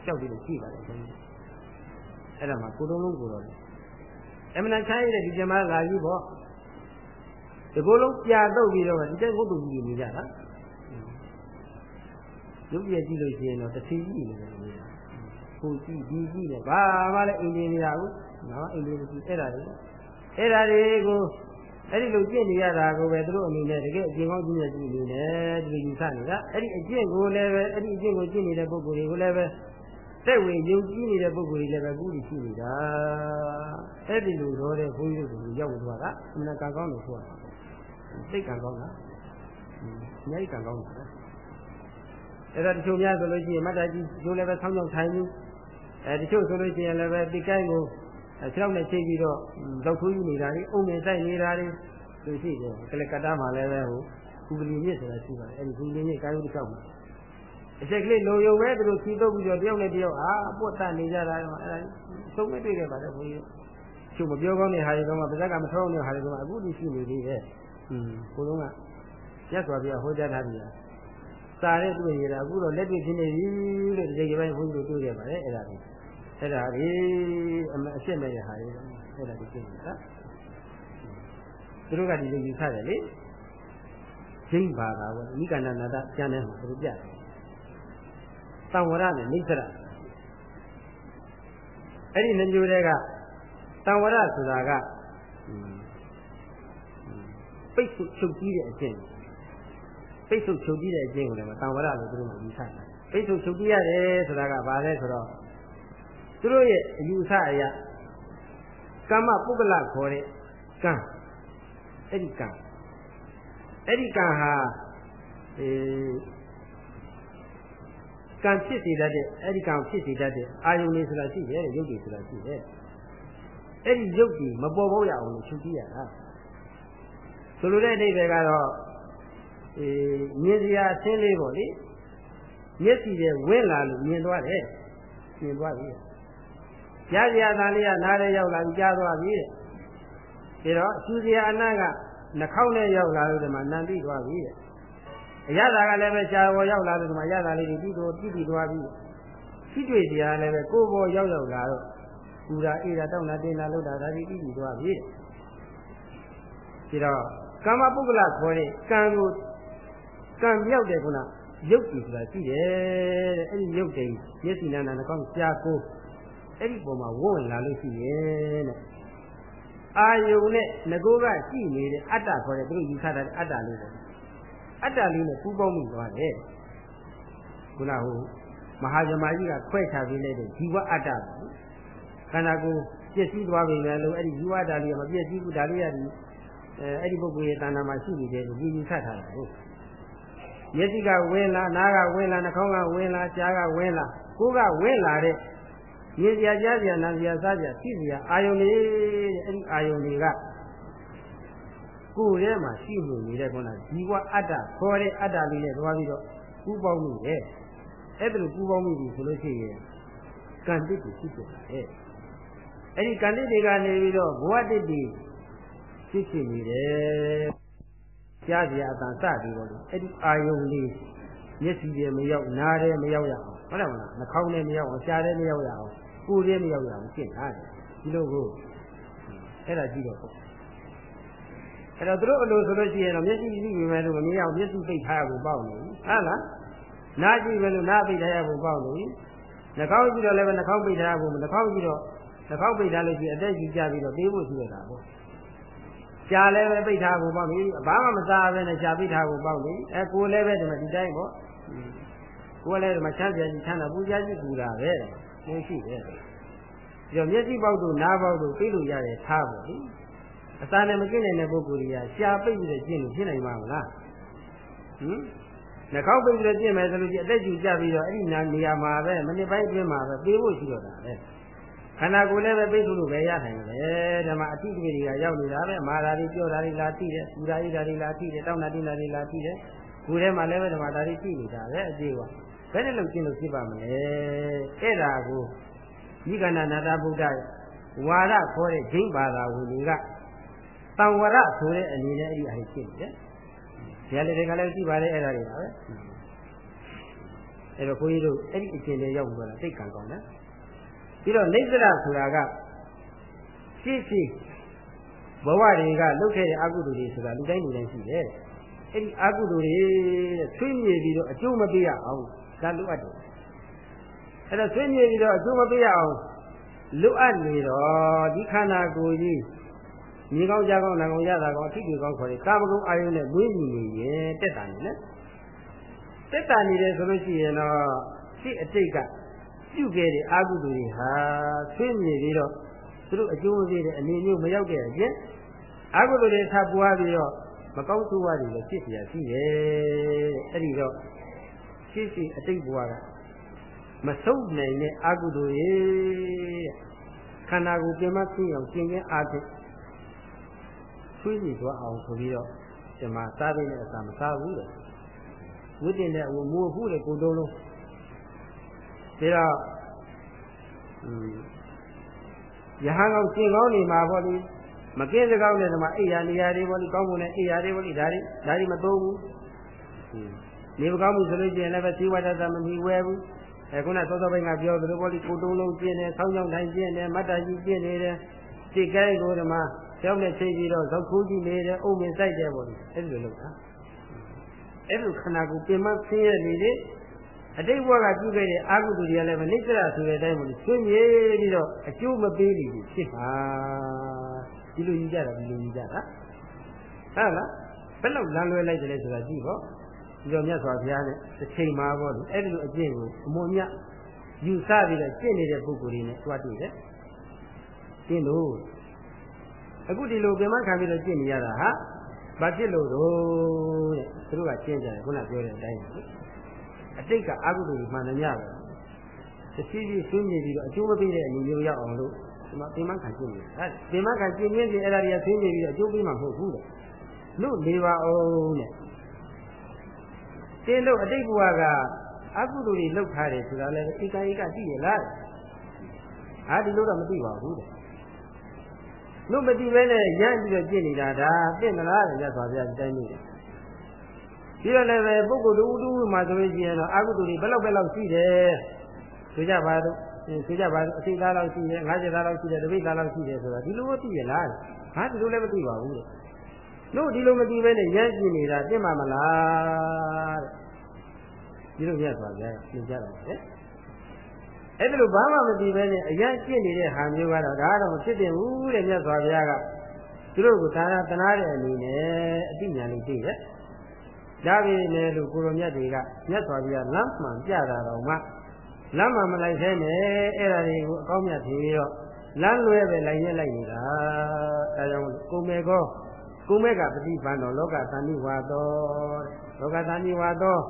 လျှောက်ပြီးတော့ကြည့်ပါတယ်ခင်ဗျအဲ့ဒါမှကိုလုံးလုံးကိုတော့အမှန်တန်ချမ်းရတဲ့ဒီကျမလာကြီးပေါ့ ဒီကိုလုံးပြတော့ပြီးတော့ဒီတဲ့ဘုဒ္ဓကြီးနေကြတာရုပ်ပြည့်ကြည့်လို့ရှိရင်တော့တစ်ထည်ကြီးနေတယ်ကိုကြည့်ဒီကြည့်တယ်ဘာမှလည်းအင်ဂျင်နီယာဘူးနော်အင်ဂျင်နီယာအဲ့ဒါတွေအဲ့ဒါတွေကိုအဲ့ဒီလိုကြည့်နေရတာကိုပဲသူတို့အနေနဲ့တကယ်အကျင့်ကောင်းကြည့်နေကြည့်နေတယ်ဒီလိုယူဆနေတာအဲ့ဒီအကျင့်ကိုလည်းပဲအဲ့ဒီအကျင့်ကိုကြည့်နေတဲ့ပုဂ္ဂိုလ်တွေကိုလည်းပဲတဲ့ဝင်ယုံကြည်နေတဲ့ပုဂ္ဂိုလ်တွေလည်းပဲအခုဒီရှိနေတာအဲ့ဒီလိုတော့တဲ့ဘုန်းကြီးတို့ကရောက်သွားတာအမှန်ကံကောင်းလို့ဆိုတာ သိကံကောင်းတာအများကြီးကံကောင်းတာအဲ့ဒါတချို့များဆိုလို့ရှိရင်မတ္တကြီးတို့လည်းပဲဆောင်းချောင်းထိုင်ပြီးအဲတချို့ဆိုလို့ရှိရင်လည်းပဲဒီကိုင်းကိုခြေထောက်နဲ့ချိန်ပြီးတော့လောက်ထိုးယူနေတာလေအုံနေတိုက်နေတာလေသူရှိတယ်ကလကတ္တမှာလည်းပဲဟိုကုပလီမြစ်ဆိုတာရှိပါတယ်အဲ့ဒီကုပလီမြစ်ကာယုတစ်ချောက်မှာအချက်ကလေးလုံယုံပဲသူတို့စီတော့ပြီးတော့တယောက်နဲ့တယောက်အာပွတ်တတ်နေကြတာတော့အဲ့ဒါသုံးမတွေ့ခဲ့ပါတော့ဘုန်းကြီးချုပ်မပြောကောင်းတဲ့ဟာတွေတော့မှပါဇက်ကမထောင်းတဲ့ဟာတွေတော့အခုဒီရှိနေသေးတယ် อืมကိုလုံးကရက်စွာပြဟောကြားထားပြီလားစာတဲ့တွေ့ရတာအခုတော့လက်တွေ့ဖြစ်နေပြီလို့ဒီကြိမ်ပိုင်းဘုန်းကြီးတို့တွေ့ရပါတယ်အဲ့ဒါကိုအဲ့ဒါဒီအမအစ်စ်မဲ့ရဟာတွေအဲ့ဒါဒီသိနေတာသူတို့ကဒီလိုယူဆတယ်လေဂျိမ့်ပါတာပေါ့ဤကန္နနာတကျမ်းထဲမှာသူတို့ပြတယ်သံဝရနဲ့နိစ္စရအဲ့ဒီနှမျိုးတွေကသံဝရဆိုတာက ပိတ်ဆုပ်ချုပ်ကြီးတဲ့အကျင့်ပိတ်ဆုပ်ချုပ်ကြီးတဲ့အကျင့်ကိုလည်းသံဝရလို့သူတို့ကယူဆတယ်ပိတ်ဆုပ်ချုပ်ကြီးရတယ်ဆိုတာကဘာလဲဆိုတော့သူတို့ရဲ့အယူဆအရကမ္မပုဂ္ဂလခေါ်တဲ့ကံအဲ့ဒီကံအဲ့ဒီကံဟာအဲကံဖြစ်စေတတ်တဲ့အဲ့ဒီကံဖြစ်စေတတ်တဲ့အာယုန်လေးဆိုတာရှိတယ်ရုပ်တွေဆိုတာရှိတယ်အဲ့ဒီရုပ်တွေမပေါ်ပေါက်ရအောင်လို့ချုပ်ကြည့်ရတာ ဆိုလိုတဲ့အိဗေကတော့အဲမြင်စရာအချင်းလေးပေါ့လေမျက်စီတွေဝင့်လာလို့မြင်သွားတယ်မြင်သွားပြီကြားစရာသားလေးကနားထဲရောက်လာပြီးကြားသွားပြီတဲ့ဒါတော့အစူစရာအနံ့ကနှာခေါင်းနဲ့ရောက်လာလို့ဒီမှာနံပြီးသွားပြီတဲ့အရသာကလည်းပဲရှားပေါ်ရောက်လာလို့ဒီမှာရသာလေးတွေပြီးတော့ပြီးပြီးသွားပြီရှိတွေ့စရာလည်းပဲကိုယ်ပေါ်ရောက်ရောက်လာတော့ပူရာအေးတာတောင်းတာတင်းတာလှုပ်တာဒါတွေပြီးပြီးသွားပြီတဲ့ဒါတော့ ကာမပုဂ္ဂလခေါ်တဲ့ကံကိုကံမြောက်တယ်ခုနရုပ်ကြည့်ဆိုတာရှိတယ်တဲ့အဲ့ဒီရုပ်တိမ်မျက်စိနာနာနှာခေါင်းရှားကိုအဲ့ဒီပုံမှာဝဝင်လာလို့ရှိရဲ့တဲ့အာယုံနဲ့ငကိုကရှိနေတဲ့အတ္တခေါ်တဲ့သူတို့ယူဆတာတဲ့အတ္တလေးပေါ့အတ္တလေးနဲ့ပူးပေါင်းမှုသွားတယ်ခုနကဟိုမဟာဇမကြီးကခွဲချပေးလိုက်တဲ့ဇီဝအတ္တခန္ဓာကိုယ်ပြည့်စည်သွားပြီလေလို့အဲ့ဒီဇီဝအတ္တလေးကမပြည့်စည်ဘူးဒါလေးကဒီ အဲအဲ့ဒီပုဂ္ဂိုလ်ရဲ့တဏ္ဍာမှာရှိနေတယ်လို့ဒီယူဆထားတာဟုတ်မျက်စိကဝင်လာနားကဝင်လာနှာခေါင်းကဝင်လာကြားကဝင်လာကိုယ်ကဝင်လာတဲ့ရည်စရာကြားစရာနားစရာစားစရာသိစရာအာယုန်လေးတဲ့အဲ့ဒီအာယုန်တွေကကိုယ်ထဲမှာရှိနေနေတဲ့ကောနာဇီဝအတ္တခေါ်တဲ့အတ္တလေးနဲ့သွားပြီးတော့ပူပေါင်းမှုရဲ့အဲ့ဒါလိုပူပေါင်းမှုကြီးဆိုလို့ရှိရင်ကံတစ်ကိုရှိပြတာရဲ့အဲ့ဒီကံတစ်တွေကနေပြီးတော့ဘဝတစ်တွေ ဖြစ်ဖြစ်နေတယ်ကြားစရာအတန်စပြီးတော့အဲ့ဒီအာယုန်လေးမျက်စိတွေမရောက်နားတွေမရောက်ရအောင်ဟုတ်တယ်မလားနှာခေါင်းတွေမရောက်အောင်ရှားတွေမရောက်ရအောင်ကိုယ်တွေမရောက်ရအောင်ရှင်းထားတယ်ဒီလိုကိုအဲ့ဒါကြည့်တော့အဲ့တော့သူတို့အလိုဆိုလို့ရှိရင်တော့မျက်စိကြည့်ပြီမယ်လို့မမြင်အောင်မျက်စိပိတ်ထားရဖို့ပေါ့နေဟုတ်လားနားကြည့်ပဲလို့နားပိတ်ထားရဖို့ပေါ့နေနှာခေါင်းကြည့်တော့လည်းပဲနှာခေါင်းပိတ်ထားရဖို့နှာခေါင်းကြည့်တော့နှာခေါင်းပိတ်ထားလို့ရှိရင်အသက်ကြီးကြပြီးတော့ပေးဖို့ရှိရတာပေါ့ ရှားလည်းပဲပိတ်ထားဖို့ပေါ့ပြီဘာမှမစားဘဲနဲ့ရှားပိတ်ထားဖို့ပေါ့ပြီအဲကိုယ်လည်းပဲဒီမှာဒီတိုင်းပေါ့ကိုယ်လည်းဒီမှာချမ်းသာကြီးချမ်းသာပူဇာကြီးပူတာပဲသိရှိတယ်ပြီးတော့မျက်စိပေါက်တို့နားပေါက်တို့ပြေးလို့ရတယ်ထားပေါ့လေအစာနဲ့မกินနိုင်တဲ့ပုဂ္ဂိုလ်ကြီးကရှားပိတ်ပြီးတော့ကျင့်လို့ဖြစ်နိုင်မှာမလားဟင်နှာခေါင်းပိတ်ပြီးတော့ကျင့်မယ်ဆိုလို့ရှိရင်အသက်ကျူကြပြီးတော့အဲ့ဒီနေရာမှာပဲမိနစ်ပိုင်းအတွင်းမှာပဲပြေးဖို့ရှိတော့တာပဲ ခန္ဓာကိုယ်လည်းပဲပိတ်လို့ပဲရနိုင်တယ်ဓမ္မအတိတ်တွေကရောက်နေတာပဲမာရာတွေပြောတာတွေလာသိတယ်ပူရာတွေတွေလာသိတယ်တောင်းတာတိနာတွေလာသိတယ်ကိုယ်ထဲမှာလည်းပဲဓမ္မဒါတွေသိနေတာပဲအကျေကဘယ်နဲ့လို့ကျင့်လို့ဖြစ်ပါမလဲအဲ့ဒါကိုဤကန္နာနာတဗုဒ္ဓဝါရခေါ်တဲ့ဂျိမ်းဘာသာဝင်တွေကတံဝရဆိုတဲ့အနေနဲ့အဲ့ဒီအဟိဖြစ်နေတယ်။ဒီလည်းတွေကလည်းရှိပါတယ်အဲ့ဒါတွေပါပဲ။အဲ့တော့ခွန်ကြီးတို့အဲ့ဒီအကျင့်တွေရောက်သွားတာသိကံကောင်းတယ်။ ပြီးတော့နေသရဆိုတာကရှိရှိဘဝတွေကလုပ်ခဲ့တဲ့အကုသိုလ်တွေဆိုတာလူတိုင်းလူတိုင်းရှိတယ်။အဲ့ဒီအကုသိုလ်တွေတဲ့ဆွေးမြေပြီးတော့အကျိုးမပေးရအောင်ဒါလိုအပ်တယ်။အဲ့တော့ဆွေးမြေပြီးတော့အကျိုးမပေးရအောင်လိုအပ်နေတော့ဒီခန္ဓာကိုယ်ကြီးမြေကောင်းကြကောင်းနာကောင်းရတာကောင်းအထိတွေကောင်းခေါ်တယ်ကာမဂုဏ်အာယုနဲ့မွေးမြူနေရင်တက်တာနေနော်တက်တာနေတယ်ဆိုလို့ရှိရင်တော့ရှိအတိတ်က ပြုခဲ့တဲ့အာဟုသူတွေဟာဆွေးမြေပြီးတော့သူတို့အကျိုးမပေးတဲ့အနေမျိုးမရောက်တဲ့အပြင်အာဟုသူတွေထပ်ပွားပြီးတော့မကောင်းဆိုးဝါးတွေလည်းဖြစ်เสียရှိတယ်အဲ့ဒီတော့ရှိရှိအတိတ်ဘဝကမဆုံးနိုင်တဲ့အာဟုသူတွေခန္ဓာကိုယ်ပြင်မသိအောင်ကျင့်ခြင်းအားဖြင့်ဆွေးကြည့်သွားအောင်ဆိုပြီးတော့ဒီမှာစားပြီးတဲ့အစာမစားဘူးတဲ့ဝိတင်တဲ့ဝမိုးဘူးတဲ့ကိုတုံးလုံး ဒါတော့ယဟန်ကောင်ကျင်ကောင်းနေမှာပေါ့လေမကင်းစကောင်းတဲ့ဒီမှာအိယာနေရာတွေပေါ့လေကောင်းမှုနဲ့အိယာတွေပေါ့လေဒါတွေဒါတွေမသုံးဘူးနေမကောင်းမှုဆိုလို့ရှိရင်လည်းပဲသီဝတ္တမမီဝဲဘူးအဲခုနသောသောဘိုင်းကပြောသလိုပေါ့လေကိုတုံးလုံးကျင်းတယ်ဆောင်းကြောင်တိုင်းကျင်းတယ်မတ္တကြီးကျင်းနေတယ်စိတ်ကဲကိုဒီမှာကြောက်နဲ့ချိန်ပြီးတော့ဇောက်ခိုးကြည့်နေတယ်အုံမြင်စိုက်တယ်ပေါ့လေအဲ့ဒီလိုလုပ်တာအဲ့လိုခန္ဓာကိုယ်ပြင်မဆင်းရဲနေလေ အတိတ်ဘဝကပြုခဲ့တဲ့အာဟုသူတွေကလည်းမနိစ္စရဆိုတဲ့အတိုင်းပေါ့လေဆွေးမြေပြီးတော့အကျိုးမပေးနေဘူးဖြစ်ပါဒီလိုကြီးကြတာဒီလိုကြီးကြတာဟုတ်လားဘယ်လောက်လမ်းလွဲလိုက်တယ်လဲဆိုတာကြည့်ပေါ့ဒီတော့မြတ်စွာဘုရားနဲ့တစ်ချိန်မှာပေါ့လေအဲ့ဒီလိုအကျင့်ကိုအမွန်မြတ်ယူဆပြီးတော့ကျင့်နေတဲ့ပုဂ္ဂိုလ်တွေနဲ့တွားတွေ့တယ်ကျင့်လို့အခုဒီလိုပြန်မခံပြီးတော့ကျင့်နေရတာဟာဘာဖြစ်လို့တော့တဲ့သူတို့ကကျင့်ကြတယ်ခုနပြောတဲ့အတိုင်းပဲ အတိတ်ကအာဟုတုမှန်တယ်များပဲတရှိရှိဆွေးမြေပြီးတော့အကျိုးမပေးတဲ့အနေမျိုးရောက်အောင်လို့ဒီမှာပြန်မခံကျင့်နေတာအဲပြန်မခံကျင့်ရင်းဒီအဲ့ဒါတွေကဆွေးမြေပြီးတော့အကျိုးပေးမှာမဟုတ်ဘူးတဲ့လို့နေပါအောင်တဲ့တင်းလို့အတိတ်ဘဝကအကုသိုလ်တွေလောက်ထားတယ်ဆိုတာလည်းဧကာဧကသိရလားဟာဒီလိုတော့မသိပါဘူးတဲ့နှုတ်မတိပဲနဲ့ရမ်းပြီးတော့ပြင့်နေတာဒါပြင့်မလားတဲ့မြတ်စွာဘုရားဒီတိုင်းနေတယ် ပြီးတော့လည်းပဲပုဂ္ဂိုလ်တူတူမှာဆိုလို့ရှိရင်တော့အာဟုတုတွေဘယ်လောက်ပဲလောက်ရှိတယ်ဆိုကြပါတော့ဆိုကြပါအစိသားလောက်ရှိတယ်50သားလောက်ရှိတယ်တပိသားလောက်ရှိတယ်ဆိုတာဒီလိုမသိရလားဟာဒီလိုလည်းမသိပါဘူးတဲ့တို့ဒီလိုမသိပဲနဲ့ရမ်းပြင့်နေတာပြင့်မှာမလားတဲ့ဒီလိုမြတ်စွာဘုရားသင်ကြားတာတဲ့အဲ့ဒါလိုဘာမှမသိပဲနဲ့အရန်ကျင့်နေတဲ့ဟာမျိုးကတော့ဒါတော့မဖြစ်တင်ဘူးတဲ့မြတ်စွာဘုရားကသူတို့ကိုသာသနာတဲ့အနေနဲ့အတိညာလေးသိတယ်။တ ဒါပေမဲ့လို့ကိုရောမြတ်တွေကမြတ်စွာဘုရားလမ်းမှန်ပြတာတော့မှလမ်းမှန်မလိုက်သေးနဲ့အဲ့ဒါတွေကိုအကောင်းမြတ်ထင်ပြီးတော့လမ်းလွဲပဲလိုက်ရက်လိုက်နေတာဒါကြောင့်ကိုမေကောကိုမေကပฏิပန်တော်လောကသန္တိဝါတော်လောကသန္တိဝါတော်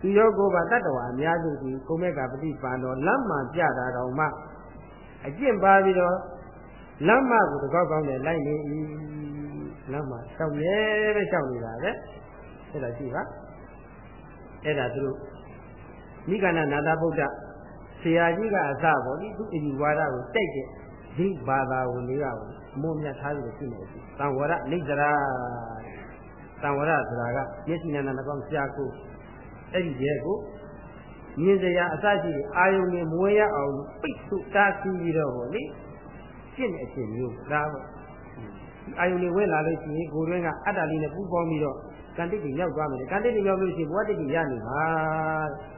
ဒီရောကိုပါတတ္တဝါအများစုဒီကိုမေကပฏิပန်တော်လမ်းမှန်ပြတာတော့မှအကျင့်ပါပြီးတော့လမ်းမကိုတကောက်ကောင်းနဲ့လိုက်နေ၏လမ်းမရှောက်ရဲပဲရှောက်နေတာပဲ အဲ့ဒါရှိပါအဲ့ဒါသူတို့မိဂန္ဓနာသဗုဒ္ဓဆရာကြီးကအစပေါ့ဒီသူအဒီဝါဒကိုတိုက်တဲ့ဒီဘာသာဝင်တွေကအမိုးမြတ်ထားပြီးရှိနေတယ်သံဝရနိစ္စရာသံဝရဆိုတာကမျက်စိနဲ့နှာခေါင်းရှားကိုအဲ့ဒီတဲ့ကိုမြင်စရာအစရှိအာယုန်နဲ့မွေးရအောင်ပိတ်ဆို့တားဆီးပြီးတော့ဗောလေရှင်းတဲ့အချင်းမျိုးဒါပေါ့အာယုန်တွေဝင်လာလို့ရှိရင်ကိုယ်တွင်းကအတ္တလေးနဲ့ပူပေါင်းပြီးတော့ ကံတိတ်ကြီးရောက်သွားမယ်ကံတိတ်ကြီးရောက်လို့ရှိရင်ဘဝတိတ်ကြီးရနေမှာ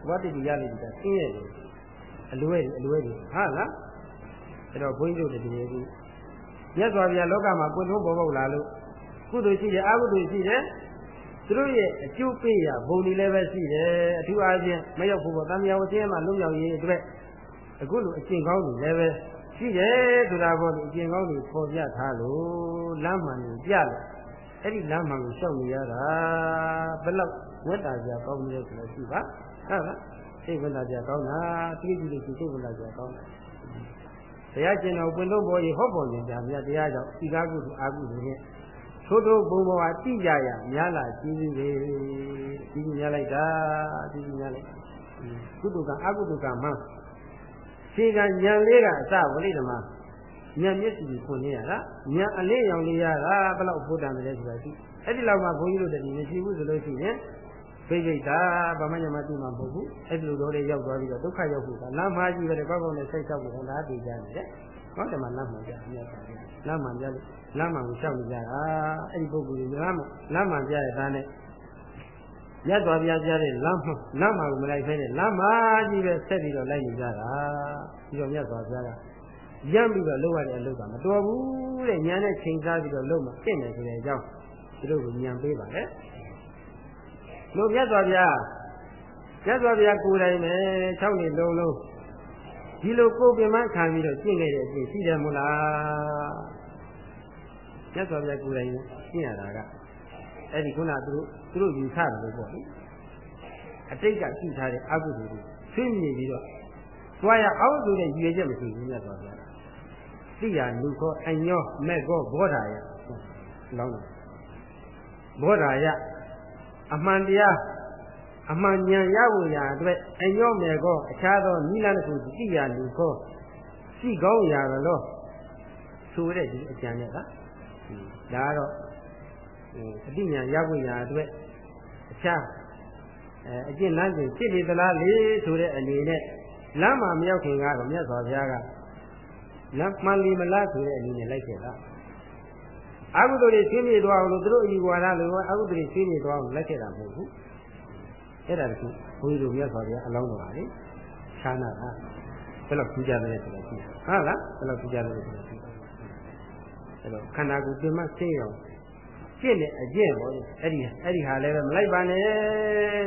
ဘဝတိတ်ကြီးရနေပြီကဆင်းရဲတယ်အလွဲအလွဲကြီးဟာလားအဲ့တော့ဘုန်းကြီးတို့တည်းကြီးမြတ်စွာဘုရားလောကမှာပွင့်ထုံးပေါ်ပေါက်လာလို့ကုသိုလ်ရှိတယ်အကုသိုလ်ရှိတယ်သူတို့ရဲ့အကျိုးပေးရဘုံဒီလည်းပဲရှိတယ်အထူးအားဖြင့်မရောက်ဖို့ပေါ့တမယာဝဆင်းမှာလုံရောက်ရေးအတွက်အခုလိုအကျင့်ကောင်းတွေလည်းပဲရှိတယ်ဆိုတာပေါ့ဒီအကျင့်ကောင်းတွေပေါ်ပြထားလို့လမ်းမှန်ကိုပြလို့ အဲ့ဒီလမ်းမှန်ကိုရှောက်နေရတာဘယ်လောက်ဝတ်တာကြကောင်းနေလဲဆိုလို့ရှိပါဟုတ်လားစိတ်ဝတ်တာကြကောင်းတာတိတိကျကျစိတ်ဝတ်တာကြကောင်းတာတရားကျင်တော်ပွင့်လို့ပေါ်ရဟောပေါ်ခြင်းကြမြတ်တရားကြောင့်ဤကားကုသိုလ်အာကုသိုလ်နဲ့ထို့ထို့ဘုံဘဝတိကြရများလာကြည့်ပြီးလေကြည့်များလိုက်တာကြည့်များလိုက်ကုသိုလ်ကအကုသိုလ်ကမှခြေကညံလေးကအစဝိလိဓမ္မ ညံမျက်စိကိုဖွင့်နေရတာညံအလေးရောင်လေးရတာဘယ်လောက်ဘုဒ္ဓံလဲဆိုတာရှိအဲ့ဒီလောက်မှဘုန်းကြီးတို့တည်းမရှိဘူးဆိုလို့ရှိရင်ပိဋိတာဗမာညမတိမှာမဟုတ်ဘူးအဲ့ဒီလိုတော့လေးရောက်သွားပြီးတော့ဒုက္ခရောက်ဖို့ကလမ်းမကြီးပဲကောက်ကောက်နဲ့စိတ်ဆောက်ပြီးတော့လားတည်ကြတယ်ဟောတယ်မှာလမ်းမှန်ကြမြတ်ပါတယ်လမ်းမှန်ကြလို့လမ်းမှန်ကိုရှောက်နေကြတာအဲ့ဒီပုဂ္ဂိုလ်တွေလမ်းမှန်လမ်းမှန်ကြတဲ့သားနဲ့မြတ်စွာဘုရားကြားတဲ့လမ်းမှန်လမ်းမှန်ကိုမလိုက်ဖဲနဲ့လမ်းမကြီးပဲဆက်ပြီးတော့လိုက်နေကြတာပြီးတော့မြတ်စွာဘုရားက ရမ်းပြီးတော့လုပ်ရတဲ့အလုပ်ကမတော်ဘူးတဲ့ညာနဲ့ချိန်စားပြီးတော့လုပ်မှပြင့်တယ်ဆိုတဲ့အကြောင်းသူတို့ကညံပေးပါလေလို့မြတ်စွာဘုရားမြတ်စွာဘုရားကိုယ်တိုင်ပဲ၆နှစ်လုံးလုံးဒီလိုကိုယ်ပင်မခံပြီးတော့ကျင့်ခဲ့တဲ့အကျင့်ရှိတယ်မို့လားမြတ်စွာဘုရားကိုယ်တိုင်ကျင့်ရတာကအဲ့ဒီခုနသူတို့သူတို့ယူဆတယ်လို့ပေါ့လေအတိတ်ကရှိထားတဲ့အကုသိုလ်တွေဆွေးမြေပြီးတော့သွားရအောင်ဆိုတဲ့ရည်ရွယ်ချက်မရှိဘူးမြတ်စွာဘုရား သိရလူခောအညောမဲ့ကောဘောဓာယလောင်းတယ်ဘောဓာယအမှန်တရားအမှန်ဉာဏ်ရဖို့ရာအတွက်အညောမယ်ကောအခြားသောနိလန်းတစ်ခုသိရလူခောရှိကောင်းရာတော့ဆိုတဲ့ဒီအကြံနဲ့ကဒါကတော့အတိညာရဖို့ရာအတွက်အခြားအဲအကျင့်လမ်းစဉ်ဖြစ်နေသလားလေဆိုတဲ့အနေနဲ့လမ်းမှာမရောက်ခင်ကတော့မြတ်စွာဘုရားက လမ်းမှန်လီမလားဆိုတဲ့အနေနဲ့လိုက်ခဲ့တာအကုသိုလ်တွေရှင်းပြသွားအောင်လို့သူတို့အယူဝါဒလိုအကုသိုလ်တွေရှင်းပြသွားအောင်လိုက်ခဲ့တာမဟုတ်ဘူးအဲ့ဒါတခုဘုန်းကြီးတို့မြတ်စွာဘုရားအလောင်းတော်ပါလေခြားနာတာဘယ်လောက်ကြည့်ကြတယ်ဆိုတာရှိဟုတ်လားဘယ်လောက်ကြည့်ကြတယ်ဆိုတာရှိအဲ့တော့ခန္ဓာကိုယ်ပြင်မရှင်းအောင်ကျင့်တဲ့အကျင့်ပေါ့အဲ့ဒီအဲ့ဒီဟာလည်းပဲမလိုက်ပါနဲ့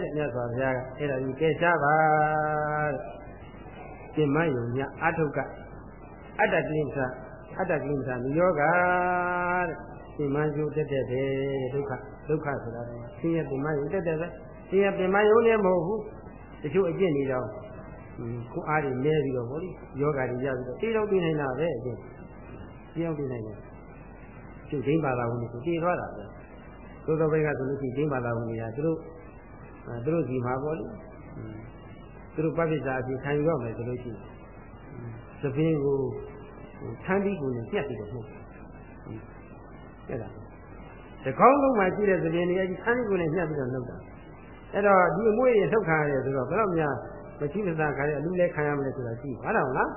တဲ့မြတ်စွာဘုရားကအဲ့ဒါကြီးကဲရှားပါတဲ့ပြင်မယုံညအထုက အတ္တကိစ္စအတ္တကိစ္စနိယောဂတဲ့ပြင်မယုံတက်တဲ့ဒုက္ခဒုက္ခဆိုတာကဆင်းရဲပြင်မယုံတက်တဲ့ပဲဆင်းရဲပြင်မယုံလည်းမဟုတ်ဘူးတချို့အကျင့်တွေတော့ကိုအားတွေလဲပြီးတော့ဗောလေယောဂတွေရပြီးတော့တေးတော့ပြနေတာပဲအကျင့်တေးတော့ပြနေတယ်ကျုပ်ဒိန်းပါလာဝင်ကိုတည်သွားတာပဲသို့သောဘက်ကဆိုလို့ရှိရင်ဒိန်းပါလာဝင်တွေကသူတို့သူတို့ဒီမှာပေါ့လေသူတို့ပပိစ္ဆာအဖြစ်ခံရမယ်ဆိုလို့ရှိရင် သပင်းကိုထမ်းပြီးကိုလည်းပြတ်ပြီးတော့ဟုတ်အဲ့ဒါတကောင်းလုံးမှာရှိတဲ့သပင်းတွေအဲဒီထမ်းပြီးကိုလည်းညှက်ပြီးတော့နှုတ်တာအဲ့တော့ဒီအမွေးတွေထုတ်ခံရတယ်ဆိုတော့ဘယ်တော့မှမရှိမစားခါရအလူလဲခံရမလဲဆိုတာကြည့်ပါတော့လား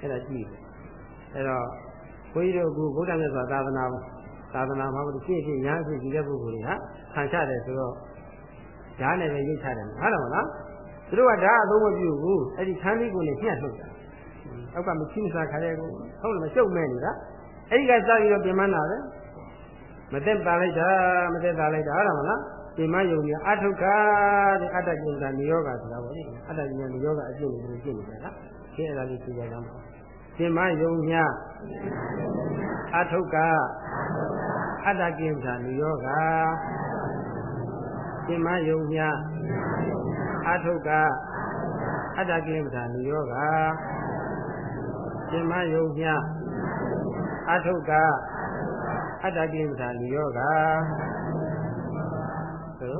အဲ့ဒါကြည့်အဲ့တော့ဘုန်းကြီးတို့အခုဗုဒ္ဓမြတ်စွာသာသနာသာသနာမှာဘုရားရှင်းရှင်းညာဖြစ်ကြည့်တဲ့ပုဂ္ဂိုလ်တွေဟာခံချတယ်ဆိုတော့ဓာတ်နဲ့ပဲရိတ်ချတယ်ဟုတ်တယ်မလားသူတို့ကဓာတ်အသုံးမပြုဘူးအဲ့ဒီခန်းလေးကိုလည်းညှက်ထုတ်တာ အောက်ကမရှိမစားခါတဲ့ကိုဟုတ်တယ်မရှုပ်မဲ့နေတာအဲ့ဒီကစပြီးတော့ပြင်မနာပဲမသက်တာလိုက်တာမသက်တာလိုက်တာဟုတ်တယ်မလားဒီမယုံမြအထုခတဲ့အတ္တကိစ္စနိယောဂဆိုတာပေါ့လေအတ္တကိစ္စနိယောဂအကျင့်တွေကျင့်နေကြတာရှင်းအဲ့ဒါလေးသိကြရအောင်ဒီမယုံမြအထုကအတ္တကိစ္စနိယောဂဒီမယုံမြအထုကအတ္တကိစ္စနိယောဂ ဒီမယုံမြအထုကအတ္တကိစ္စနိယောဂဆို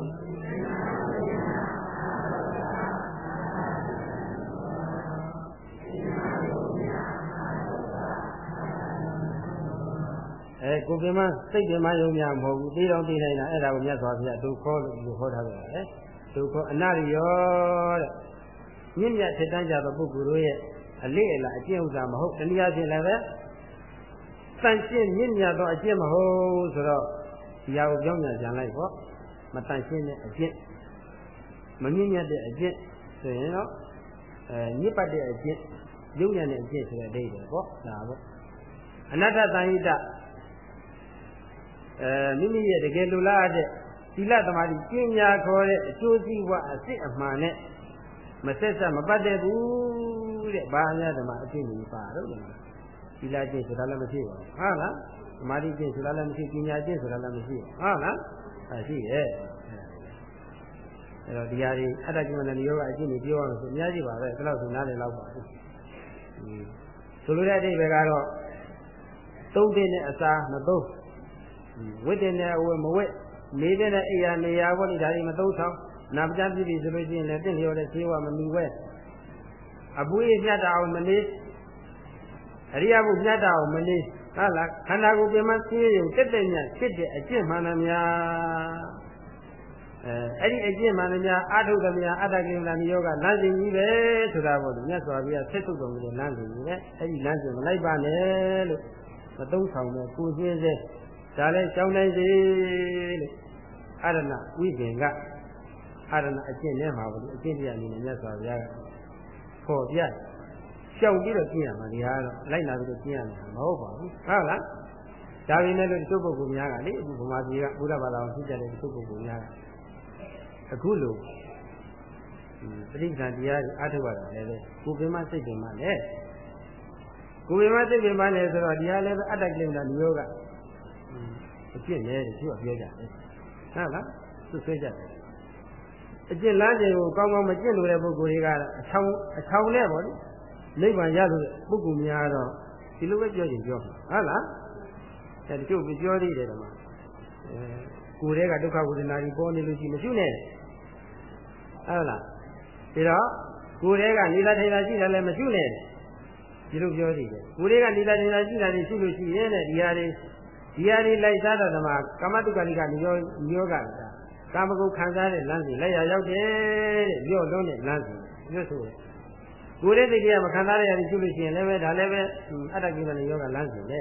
အဲကိုပြမစိတ်ပြမယုံများမဟုတ်ဘူးပြီးတော့ပြီးနိုင်တာအဲ့ဒါကိုမြတ်စွာဘုရားဒုခေါ်လို့ဒီခေါ်ထားကြတယ်ဒုခေါ်အနရိယောတဲ့မြင့်မြတ်ထက်တန်းကြသောပုဂ္ဂိုလ်တို့ရဲ့ အလေးအလာအကျင့်ဥစ္စာမဟုတ်တနည်းအားဖြင့်လည်းပဲတန်ရှင်းမြင့်မြတ်သောအကျင့်မဟုတ်ဆိုတော့ဒီဟာကိုပြောင်းပြန်ကြံလိုက်ပေါ့မတန်ရှင်းတဲ့အကျင့်မမြင့်မြတ်တဲ့အကျင့်ဆိုရင်တော့အဲညစ်ပတ်တဲ့အကျင့်ရုပ်ရံတဲ့အကျင့်ဆိုတဲ့အဓိပ္ပာယ်ပေါ့ဒါပေါ့အနတ္တသံဟိတအဲမိမိရဲ့တကယ်လူလားတဲ့သီလသမာဓိပညာခေါ်တဲ့အကျိုးစီးပွားအစ်စ်အမှန်နဲ့မဆက်ဆက်မပတ်တဲ့ဘူး တဲ့ဘာများဓမ္မအကျင့်ကြီးပါတော့တယ်သီလကျင့်ဆိုတာလည်းမရှိပါဘူးဟုတ်လားသမာဓိကျင့်ဆိုတာလည်းမရှိပညာကျင့်ဆိုတာလည်းမရှိဘူးဟုတ်လားအဲရှိရဲ့အဲ့တော့ဒီဟာတွေအတ္တကျင့်တဲ့ယောဂအကျင့်တွေပြောရလို့ဆိုအများကြီးပါပဲဒီလောက်ဆိုနားလည်လောက်ပါဘူးဆိုလိုတဲ့အဓိပ္ပာယ်ကတော့သုံးတဲ့နဲ့အစာမသုံးဝိတ္တနဲ့အဝတ်မဝတ်နေတဲ့နဲ့အိယာနေရာဘောဒီဒါတွေမသုံးဆောင်နာပကြပြပြီဆိုလို့ရှိရင်လည်းတင့်လျော်တဲ့ခြေဝမမီဝဲ အပူရမြတ်တာအောင်မနေအရိယဘုမြတ်တာအောင်မနေဟုတ်လားခန္ဓာကိုယ်ပြမသိရုံတက်တဲ့ညဖြစ်တဲ့အကျင့်မှန်သမျှအဲအဲ့ဒီအကျင့်မှန်သမျှအာထုသမျှအတ္တကိလနိယောကလမ်းစဉ်ကြီးပဲဆိုတာပေါ့လေမြတ်စွာဘုရားဆက်ထုတ်တော်မူတဲ့လမ်းစဉ်ကြီးပဲအဲ့ဒီလမ်းစဉ်မလိုက်ပါနဲ့လို့မသုံးဆောင်တဲ့ကိုယ်ချင်းစေဒါလည်းကြောင်းတိုင်းစီလို့အရဏဝိပင်ကအရဏအကျင့်နဲ့မှာပေါ့လေအကျင့်တရားအနေနဲ့မြတ်စွာဘုရားက ဖော်ပြရှောက်ပြီးတော့ကျင့်ရမှာဒီဟာတော့လိုက်လာပြီးတော့ကျင့်ရမှာမဟုတ်ပါဘူးဟုတ်လားဒါပေမဲ့လို့တချို့ပုဂ္ဂိုလ်များကလေအခုဗမာပြည်ကဘုရားဘာသာကိုသိကြတဲ့တချို့ပုဂ္ဂိုလ်များကအခုလိုပဋိက္ခတရားတွေအားထုတ်ရတာလည်းပဲကိုယ်ပင်မစိတ်ပင်မလည်းကိုယ်ပင်မစိတ်ပင်မလည်းဆိုတော့ဒီဟာလည်းပဲအတ္တကိလေသာနိယောကအကျင့်နဲ့တချို့ကပြောကြတယ်ဟုတ်လားသူဆွဲကြတယ် အကျင့်လမ်းချိန်ကိုကောင်းကောင်းမကျင့်လို့တဲ့ပုဂ္ဂိုလ်တွေကတော့အချောင်အချောင်နဲ့ပေါ့လေနိဗ္ဗာန်ရလို့ပုဂ္ဂိုလ်များတော့ဒီလိုပဲပြောရင်ပြောမှာဟုတ်လားအဲတချို့ပြောသေးတယ်တော့အဲကိုယ်တည်းကဒုက္ခဝေဒနာကြီးပေါ်နေလို့ရှိမရှိနဲ့ဟုတ်လားဒါတော့ကိုယ်တည်းကနေလာထိုင်လာရှိတယ်လည်းမရှိနဲ့ဒီလိုပြောသေးတယ်ကိုယ်တည်းကနေလာထိုင်လာရှိတာတွေရှိလို့ရှိရင်တဲ့ဒီဟာတွေဒီဟာတွေလိုက်စားတော့ဓမ္မကမ္မတုကလိကနိယောနိယော ကကာမဂုဏ်ခံစားတဲ့လမ်းစီလက်ရရောက်တယ်တဲ့ပြော့လုံးတဲ့လမ်းစီပြောဆိုတယ်ကိုယ်ရဲ့သိကြမခံစားရရရှိလို့ရှိရင်လည်းပဲဒါလည်းပဲအတ္တကိစ္စနဲ့ယောဂလမ်းစီလေ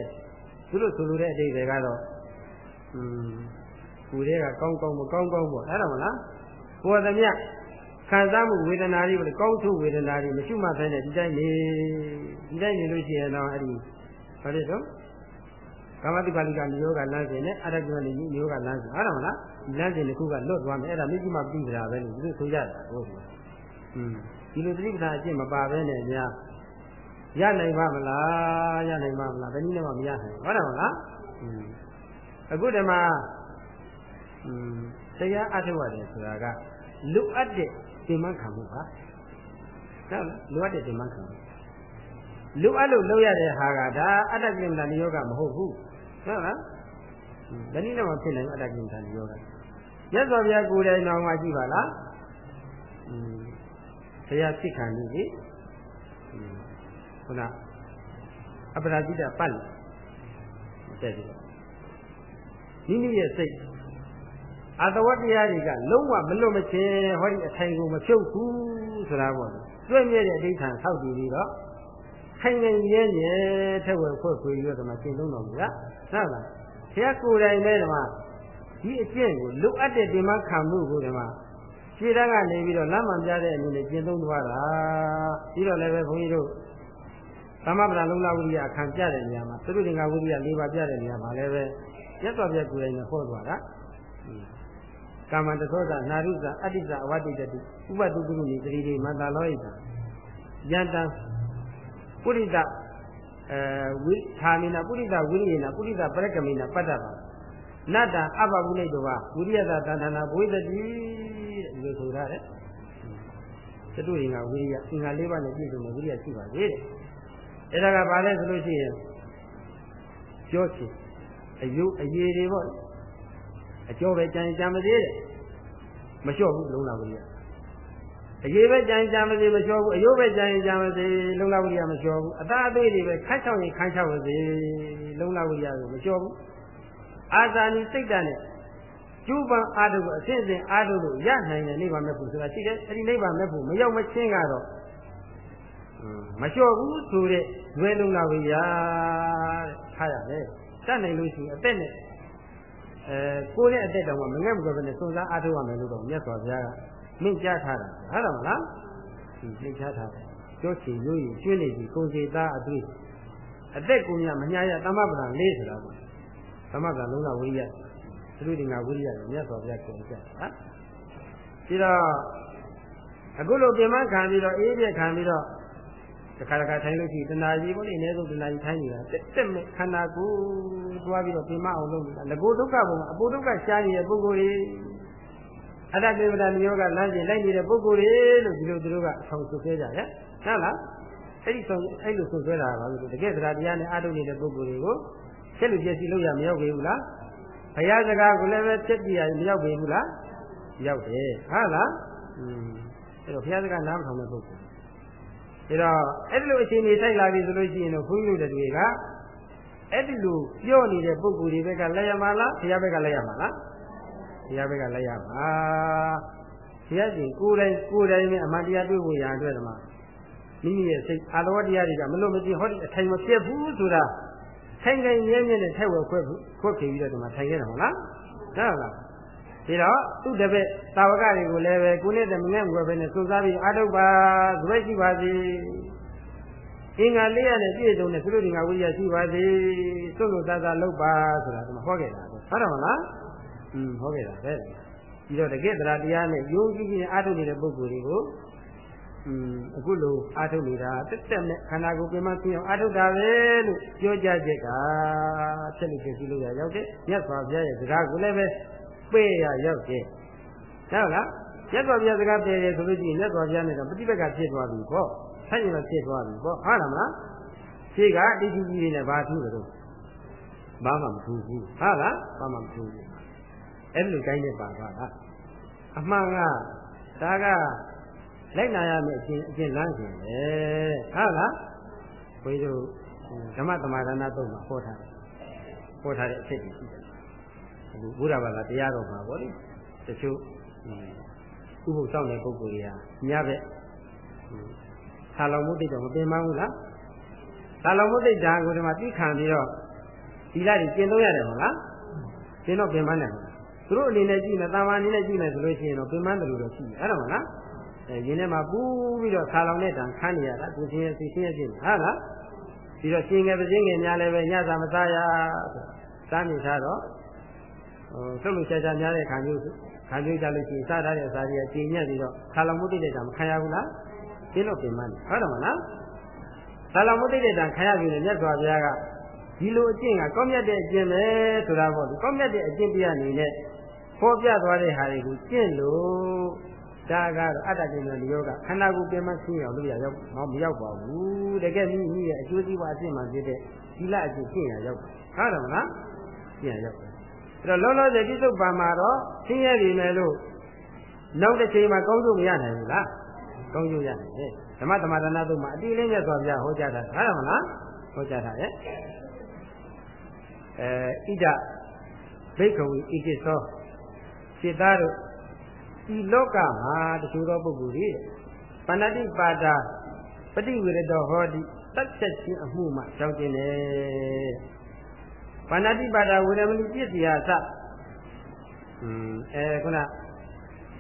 သူတို့ဆိုလိုတဲ့အတိတ်တွေကတော့อืมကိုယ်ရဲ့ကကောင်းကောင်းမကောင်းကောင်းပေါ့အဲ့ဒါမလားကိုယ်သမျှခံစားမှုဝေဒနာတွေပေါ့ကောင်းထုဝေဒနာတွေမရှိမှဖဲနဲ့ဒီတိုင်းနေဒီတိုင်းနေလို့ရှိရင်တော့အဲ့ဒီဘာလို့ဆို ကာမတုပါဠိကနိယောဂလမ်းစဉ်နဲ့အရဟတနိယောဂလမ်းစဉ်ဟုတ်တယ်မလားဒီလမ်းစဉ်တစ်ခုကလွတ်သွားမယ်အဲ့ဒါမိကြီးမှပြီးကြတာပဲလို့သူတို့ဆိုကြတာဟုတ်တယ်อืมဒီလိုသတိပဋ္ဌာန်အကျင့်မပါဘဲနဲ့များရနိုင်ပါမလားရနိုင်ပါမလားဘယ်နည်းနဲ့မှမရနိုင်ဟုတ်တယ်မလားอืมအခုတည်းမှာอืมတရားအထုတ်ရတယ်ဆိုတာကလူအပ်တဲ့သင်္မခံမှုပါဟုတ်လားလူအပ်တဲ့သင်္မခံမှုလူအပ်လို့လုပ်ရတဲ့ဟာကဒါအတ္တကိလေသာနိယောဂမဟုတ်ဘူး ဟုတ်လားဘယ်နည်းနဲ့မှဖြစ်နိုင်အတ္တကိလေသာနိယောဂမြတ်စွာဘုရားကိုယ်တိုင်တော်မှာကြည့်ပါလားอืมဘုရားသိခံနေလေခုနအပရာဇိတပတ်လို့တဲ့ပြီးတော့မိမိရဲ့စိတ်အတဝတ္တရားတွေကလုံးဝမလွတ်မချေဟောဒီအထိုင်ကိုမဖြုတ်ဘူးဆိုတာပေါ့တွေ့မြဲတဲ့အဋ္ဌာန်ဆောက်တည်ပြီးတော့ ခိုင်ခိုင်ရဲရဲထက်ဝဲဖွက်ဖွေရတော့မှရှင်းလုံးတော်မူလားဟုတ်လားဆရာကိုယ်တိုင်ပဲဓမ္မဒီအကျင့်ကိုလွတ်အပ်တဲ့ဒီမခံမှုကိုဓမ္မခြေတန်းကနေပြီးတော့လမ်းမှန်ပြတဲ့အနေနဲ့ကျင့်သုံးသွားတာပြီးတော့လည်းပဲဘုန်းကြီးတို့သမဗလာလုံလဝိရိယအခန့်ပြတဲ့နေရာမှာသရုပ်တင်္ဂဝိရိယ၄ပါးပြတဲ့နေရာမှာလည်းပဲရက်တော်ပြကိုယ်တိုင်နဲ့ဟောသွားတာကာမတသောဇနာရုဇအတ္တိဇအဝတ္တိတတိဥပတုကုရုနိတတိတိမန္တလောဣတယန္တံ ပုရိသအဲဝိသာမိနာပုရိသဝိရိယနာပုရိသပရကမိနာပတ္တပါနတ္တအပပုလိတောဝဝိရိယသတန္တနာဘဝိတတိတဲ့ဒီလိုဆိုထားတယ်သတုရင်ကဝိရိယအင်္ဂါ၄ပါးနဲ့ပြည့်စုံတဲ့ဝိရိယရှိပါသေးတယ်အဲ့ဒါကဘာလဲဆိုလို့ရှိရင်ပြောချင်အယုအယေတွေပေါ့အကျော်ပဲကြံကြံမသေးတယ်မလျှော့ဘူးလုံးလာဝိရိယ အရေးပဲကြံကြံမသေးမလျှော့ဘူးအယုပဲကြံကြံမသေးလုံးလာဝိရိယမလျှော့ဘူးအသားအသေးတွေပဲခန်းချောင်းရင်ခန်းချောင်းပါစေလုံးလာဝိရိယကိုမလျှော့ဘူးအာဇာနည်စိတ်ဓာတ်နဲ့ကျူးပန်းအားထုတ်ကိုအစဉ်စဉ်အားထုတ်လို့ရနိုင်တဲ့နိဗ္ဗာန်မဲ့ဖို့ဆိုတာရှိတယ်အဲဒီနိဗ္ဗာန်မဲ့ဖို့မရောက်မချင်းကတော့မလျှော့ဘူးဆိုတဲ့ဇွဲလုံးလာဝိရိယတဲ့ထားရတယ်တတ်နိုင်လို့ရှိရင်အသက်နဲ့အဲကိုယ်နဲ့အသက်တောင်မှမငဲ့မကွယ်ပဲနဲ့စွန့်စားအားထုတ်ရမယ်လို့တော့မြတ်စွာဘုရားက မြင့်ကြားထားတာဟုတ်တယ်မလားဒီမြင့်ကြားထားတယ်ကြောချင်ရိုးရင်ကျွင်းနေပြီကိုယ်စီသားအတွေ့အသက်ကိုမြမညာရသမပဒံလေးဆိုတာပေါ့သမပဒံလုံးလာဝိရိယသူတို့ဒီငါဝိရိယကိုမြတ်စွာဘုရားကြုံကြတာပြီးတော့အခုလိုပြင်မခံပြီးတော့အေးပြက်ခံပြီးတော့တခါတခါထိုင်လို့ရှိရင်တဏှာကြီးပေါ့လေအနည်းဆုံးတဏှာကြီးထိုင်နေတာတက်တက်မဲ့ခန္ဓာကိုယ်သွားပြီးတော့ပြင်မအောင်လုပ်နေတာငကိုဒုက္ခဘုံအပူဒုက္ခရှားနေတဲ့ပုဂ္ဂိုလ်တွေ အတ္တပိပဒနိယောဂလမ်းကျင်လိုက်နေတဲ့ပုဂ္ဂိုလ်တွေလို့ဒီလိုသူတို့ကအဆောင်ဆွဲကြရဲ့ဟုတ်လားအဲ့ဒီဆောင်အဲ့လိုဆွဲတာပါလို့တကယ်တရားတရားနဲ့အားထုတ်နေတဲ့ပုဂ္ဂိုလ်တွေကိုချက်လူပြည့်စည်လို့ရမရောက်ပြီဘူးလားဘုရားစကားကိုလည်းပဲပြည့်ပြည့်ရမရောက်ပြီဘူးလားရောက်တယ်ဟုတ်လားอืมအဲ့တော့ဘုရားစကားနားမထောင်တဲ့ပုဂ္ဂိုလ်ဒါတော့အဲ့ဒီလိုအချိန်ကြီးထိုက်လာပြီဆိုလို့ရှိရင်တော့ခွင့်လို့တဲ့တွေကအဲ့ဒီလိုပြောနေတဲ့ပုဂ္ဂိုလ်တွေဘက်ကလက်ရမှာလားဘုရားဘက်ကလက်ရမှာလား ဘုရားဘက်ကလက်ရမှာဘုရားရှင်ကိုယ်တိုင်ကိုယ်တိုင်နဲ့အမှန်တရားတွေ့ဖို့ရအတွက်ဓမ္မမိမိရဲ့စိတ်အာလောတရားတွေကမလို့မကြည့်ဟောဒီအထိုင်မပြတ်ဘူးဆိုတာထိုင်ခိုင်မြဲမြဲနဲ့ထိုက်ဝဲခွက်ခွက်ခေပြီးတော့ဒီမှာထိုင်ခဲ့တယ်မဟုတ်လားဟုတ်လားဒီတော့သူ့တပည့်တာဝကတွေကိုလည်းပဲကိုနဲ့တမနဲ့ငွယ်ပဲနဲ့စုစားပြီးအာထုတ်ပါသဘက်ရှိပါစေအင်္ဂါလေးရနဲ့ပြည့်စုံတဲ့သုလူဒီငါဝိရိယရှိပါစေစွတ်လို့သားသားလုပ်ပါဆိုတာဒီမှာဟောခဲ့တာဟုတ်တယ်မလား อืมဟောခဲ့တာပဲပြီးတော့တကယ်တရားတရားနဲ့ယုံကြည်ခြင်းအာထုတ်နေတဲ့ပုဂ္ဂိုလ်တွေကိုอืมအခုလိုအာထုတ်နေတာတက်တက်နဲ့ခန္ဓာကိုယ်ပြင်မသိအောင်အာထုတ်တာပဲလို့ပြောကြချက်ကဖြစ်လို့ဖြစ်စီလို့ရရောက်တဲ့မြတ်စွာဘုရားရဲ့စကားကိုလည်းပဲပေးရရောက်တယ်ဟုတ်လားမြတ်စွာဘုရားစကားပေးတယ်ဆိုလို့ရှိရင်မြတ်စွာဘုရားနဲ့တော့ပฏิပတ်ကဖြစ်သွားပြီပေါ့ဆက်ရင်တော့ဖြစ်သွားပြီပေါ့ဟုတ်လားမလားဖြေကအတိတ်ကြီးတွေနဲ့ဘာထူးတယ်လို့ဘာမှမထူးဘူးဟုတ်လားဘာမှမထူးဘူး အဲ့လိုတိုင်းနဲ့ပါသွားတာအမှန်ကဒါကလိုက်နာရမယ့်အချင်းအချင်းလမ်းရှင်ပဲဟုတ်လားဘုရားတို့ဓမ္မသမာဓနာတုံးမှာဟောထားတယ်ဟောထားတဲ့အဖြစ်ကြီးရှိတယ်အခုဘုရားဘာသာတရားတော်မှာဗောလေတချို့ဥပုသ်ဆောင်တဲ့ပုဂ္ဂိုလ်တွေကညဘက်ဆာလောင်မှုတိတ်တော့မပင်မဘူးလားဆာလောင်မှုတိတ်ဒါကိုဒီမှာသိခံပြီးတော့ဒီလိုက်ကျင့်သုံးရတယ်မဟုတ်လားကျင့်တော့ပင်မနဲ့ သူတို့အနေနဲ့ကြည့်မယ်တာမန်အနေနဲ့ကြည့်မယ်ဆိုလို့ရှိရင်တော့ပင်မတယ်လို့တော့ရှိတယ်အဲ့ဒါမဟုတ်လားအဲရင်းထဲမှာပူးပြီးတော့ဆာလောင်တဲ့တန်ခန်းနေရတာသူချင်းရဲ့စီချင်းရဲ့ဖြစ်ဟုတ်လားပြီးတော့ရှင်ငယ်ပစင်းငယ်များလည်းပဲညစာမသားရစားနေထားတော့ဟိုလှုပ်လှုပ်ရှားရှားများတဲ့ခံမျိုးခံမျိုးကြလို့ရှိရင်စားထားတဲ့စားကြီးကကျင်းညက်ပြီးတော့ခါလောင်မှုတိတ်တဲ့တံမခံရဘူးလားကျင်းလို့ပြင်မနေဟုတ်တယ်မလားခါလောင်မှုတိတ်တဲ့တံခံရပြီလေမြတ်စွာဘုရားကဒီလိုအကျင့်ကကောင်းမြတ်တဲ့အကျင့်ပဲဆိုတာပေါ့ဒီကောင်းမြတ်တဲ့အကျင့်ပြအနေနဲ့ ပေါ်ပြသွားတဲ့ဟာတွေကိုကျင့်လို့ဒါကတော့အတ္တကျင့်တဲ့ယောဂခန္ဓာကိုယ်ပြင်မရှင်းအောင်လို့ရရောက်မရောက်ပါဘူးတကယ်မိမိရဲ့အကျိုးစီးပွားအကျင့်မှဖြစ်တဲ့သီလအကျင့်ကျင့်ရရောက်ဟုတ်တယ်မလားကျင့်ရရောက်အဲ့တော့လောလောဆယ်ပြစ္ဆုတ်ပံမှာတော့ဆင်းရဲပြီမယ်လို့နောက်တစ်ချိန်မှာကောင်းကျိုးမရနိုင်ဘူးလားကောင်းကျိုးရနိုင်တယ်ဓမ္မသမထနာတို့မှာအတိလေးမြတ်စွာဘုရားဟောကြားတာဟုတ်တယ်မလားဟောကြားတာရဲ့အဲဣဒဘိက္ခဝေဣတိသော စိတ်သားတို့ဒီလောကမှာတချို့သောပုဂ္ဂိုလ်တွေပဏ္ဏတိပါဒပฏิဝေရတောဟောတိတတ်ချက်ချင်းအမှုမှကြောင်းကျင်တယ်ပါဏာတိပါဒဝေရမဏိပြည့်စရာသอืมအဲခုန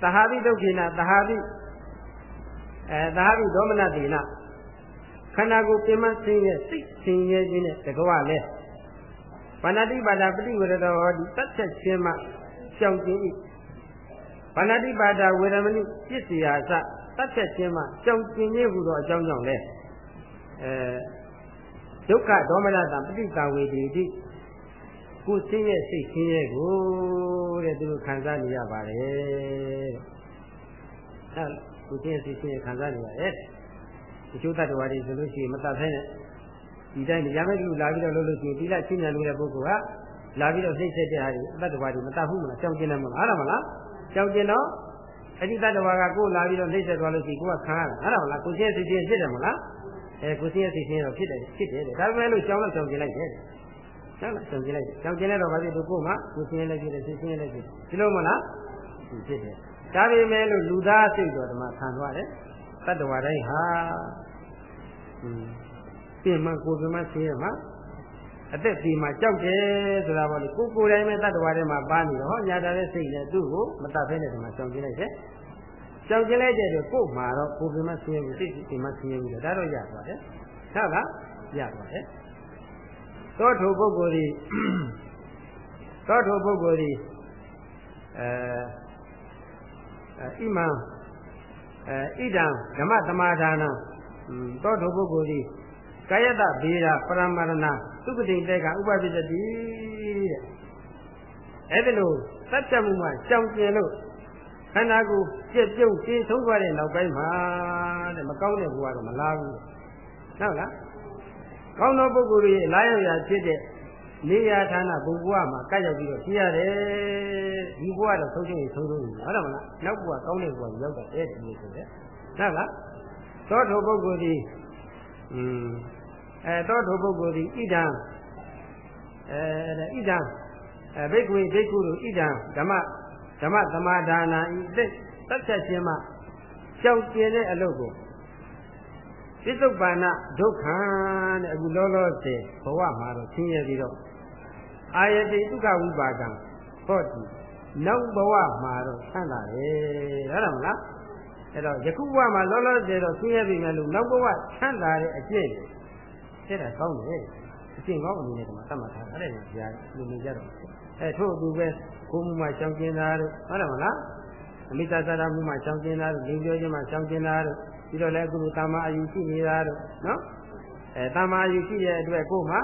သဟာတိဒုက္ခိနသဟာတိအဲသဟာတိဒေါမနတိနခန္ဓာကိုယ်ပြင်းမဆင်းရဲစိတ်ဆင်းရဲခြင်းနဲ့တကွလဲပါဏာတိပါဒပฏิဝရတောဟောဒီတတ်ချက်ချင်းမှရှောင်ခြင်းဤ ဘာနာတိပါဒဝေရမဏိပစ္စည်းဟာစတတ်ချက်ချင်းမှကြောင်ကျင်ခြင်းဟူသောအကြောင်းကြောင့်လဲအဲဒုက္ခဒေါမနတာပဋိကာဝေတိတိကိုယ်ဆင်းရဲစိတ်ဆင်းရဲကိုတဲ့သူခံစားနေရပါတယ်တဲ့ကိုယ်ဆင်းရဲစိတ်ဆင်းရဲခံစားနေရတယ်ဒီချိုးတတ်တော်ရည်ဆိုလို့ရှိရင်မတတ်ဖဲနဲ့ဒီတိုင်းရမယ်လူလာပြီးတော့လုပ်လို့ရှိရင်ဒီလက်ချင်းညာလို့တဲ့ပုဂ္ဂိုလ်ကလာပြီးတော့နှိမ့်ဆက်တဲ့ဟာတွေအတ္တတော်ရည်မတတ်ဘူးမလားကြောက်ကျင်တယ်မလားဟုတ်တယ်မလား ကြောက်ကျင်တော့အဲ့ဒီတတ္တဝါကကိုယ်လာပြီးတော့နှိမ့်ဆက်သွားလို့ရှိရင်ကိုယ်ကခံရတာဟုတ်တယ်မလားကိုယ်ချင်းစိတ်ချင်းဖြစ်တယ်မလားအဲကိုယ်ချင်းစိတ်ချင်းတော့ဖြစ်တယ်ဖြစ်တယ်ဒါပေမဲ့လို့ကြောက်လို့ကြောက်ကျင်လိုက်တယ်ဟုတ်လားကြောက်ကျင်လိုက်ကြောက်ကျင်လိုက်တော့ဘာဖြစ်လို့ကိုယ်မှကိုယ်ချင်းလည်းဖြစ်တယ်စိတ်ချင်းလည်းဖြစ်တယ်ဒီလိုမလားဖြစ်တယ်ဒါပေမဲ့လို့လူသားစိတ်တော်ဓမ္မခံသွားတယ်တတ္တဝါတိုင်းဟာပြင်မှကိုယ်ပြင်မှဆင်းရဲမှာ အသက်ဒီမှာကြောက်တယ်ဆိုတာပေါ့လေကိုကိုယ်တိုင်းပဲတတ္တဝါထဲမှာပါနေတော့ညာတာတဲ့စိတ်နဲ့သူ့ကိုမတတ်ဖဲနဲ့ဒီမှာကြောင်ကျင်လိုက်တယ်ကြောင်ကျင်လိုက်တဲ့တော့ကိုယ်မှာတော့ကိုယ်ပြင်မှဆင်းရဲဘူးစိတ်ဒီမှာဆင်းရဲဘူးဒါတော့ရသွားတယ်ဟုတ်လားရသွားတယ်သောထုပုဂ္ဂိုလ်ဒီသောထုပုဂ္ဂိုလ်ဒီအဲဣမံအဲဣဒံဓမ္မသမာဒါနံသောထုပုဂ္ဂိုလ်ဒီကာယတဗေဒပရမရဏ သုပတိတေကဥပပိတတိတဲ့အဲ့ဒါလို့သတ္တမှုမှာကြောင်ကျင်လို့ခန္ဓာကိုယ်ပြက်ပြုတ်ရှင်းဆုံးသွားတဲ့နောက်ပိုင်းမှာတဲ့မကောင်းတဲ့ဘဝတော့မလာဘူးဟုတ်လားကောင်းသောပုဂ္ဂိုလ်ရဲ့လာရောက်ရာဖြစ်တဲ့နေရာဌာနဘုဘဝမှာကပ်ရောက်ပြီးတော့ကြည့်ရတယ်ဒီဘဝတော့ဆုံးချင်းဆုံးဆုံးဟုတ်တယ်မလားနောက်ဘဝကောင်းတဲ့ဘဝရောက်တာတဲ့ဒီလိုဆိုတဲ့ဟုတ်လားသောထောပုဂ္ဂိုလ်ဒီอืม အဲသောထောပုဂ္ဂိုလ်ဒီဣဒံအဲဣဒံအဲဘိက္ခွေဘိက္ခုတို့ဣဒံဓမ္မဓမ္မသမာဒါနာဤသက်သက်ချက်ချင်းမှကြောက်ကျင်တဲ့အလုပ်ကိုပြစ္ဆုတ်ပါဏဒုက္ခတဲ့အခုလောလောဆယ်ဘဝမှာတော့ဆင်းရဲပြီးတော့အာယတိဒုက္ခဝိပါကံဟောဒီနောက်ဘဝမှာတော့ဆန်းလာတယ်ဟုတ်တယ်မလားအဲ့တော့ယခုဘဝမှာလောလောဆယ်တော့ဆင်းရဲပြီမဲ့လို့နောက်ဘဝဆန်းလာတဲ့အကျင့်တဲ့ ဒါကောင်းတယ်အကျင့်ကောင်းအနေနဲ့ဒီမှာသတ်မှတ်ထားတယ်အဲ့ဒါကြာလူနေကြတော့အဲထို့အတူပဲကိုမှုမှရှောင်ကျင်တာတို့ဟုတ်တယ်မလားအမိတ္တသရမှုမှရှောင်ကျင်တာတို့လင်းပြောခြင်းမှရှောင်ကျင်တာတို့ပြီးတော့လည်းအခုလိုတာမအယူရှိနေတာတို့နော်အဲတာမအယူရှိတဲ့အတွက်ကိုမှ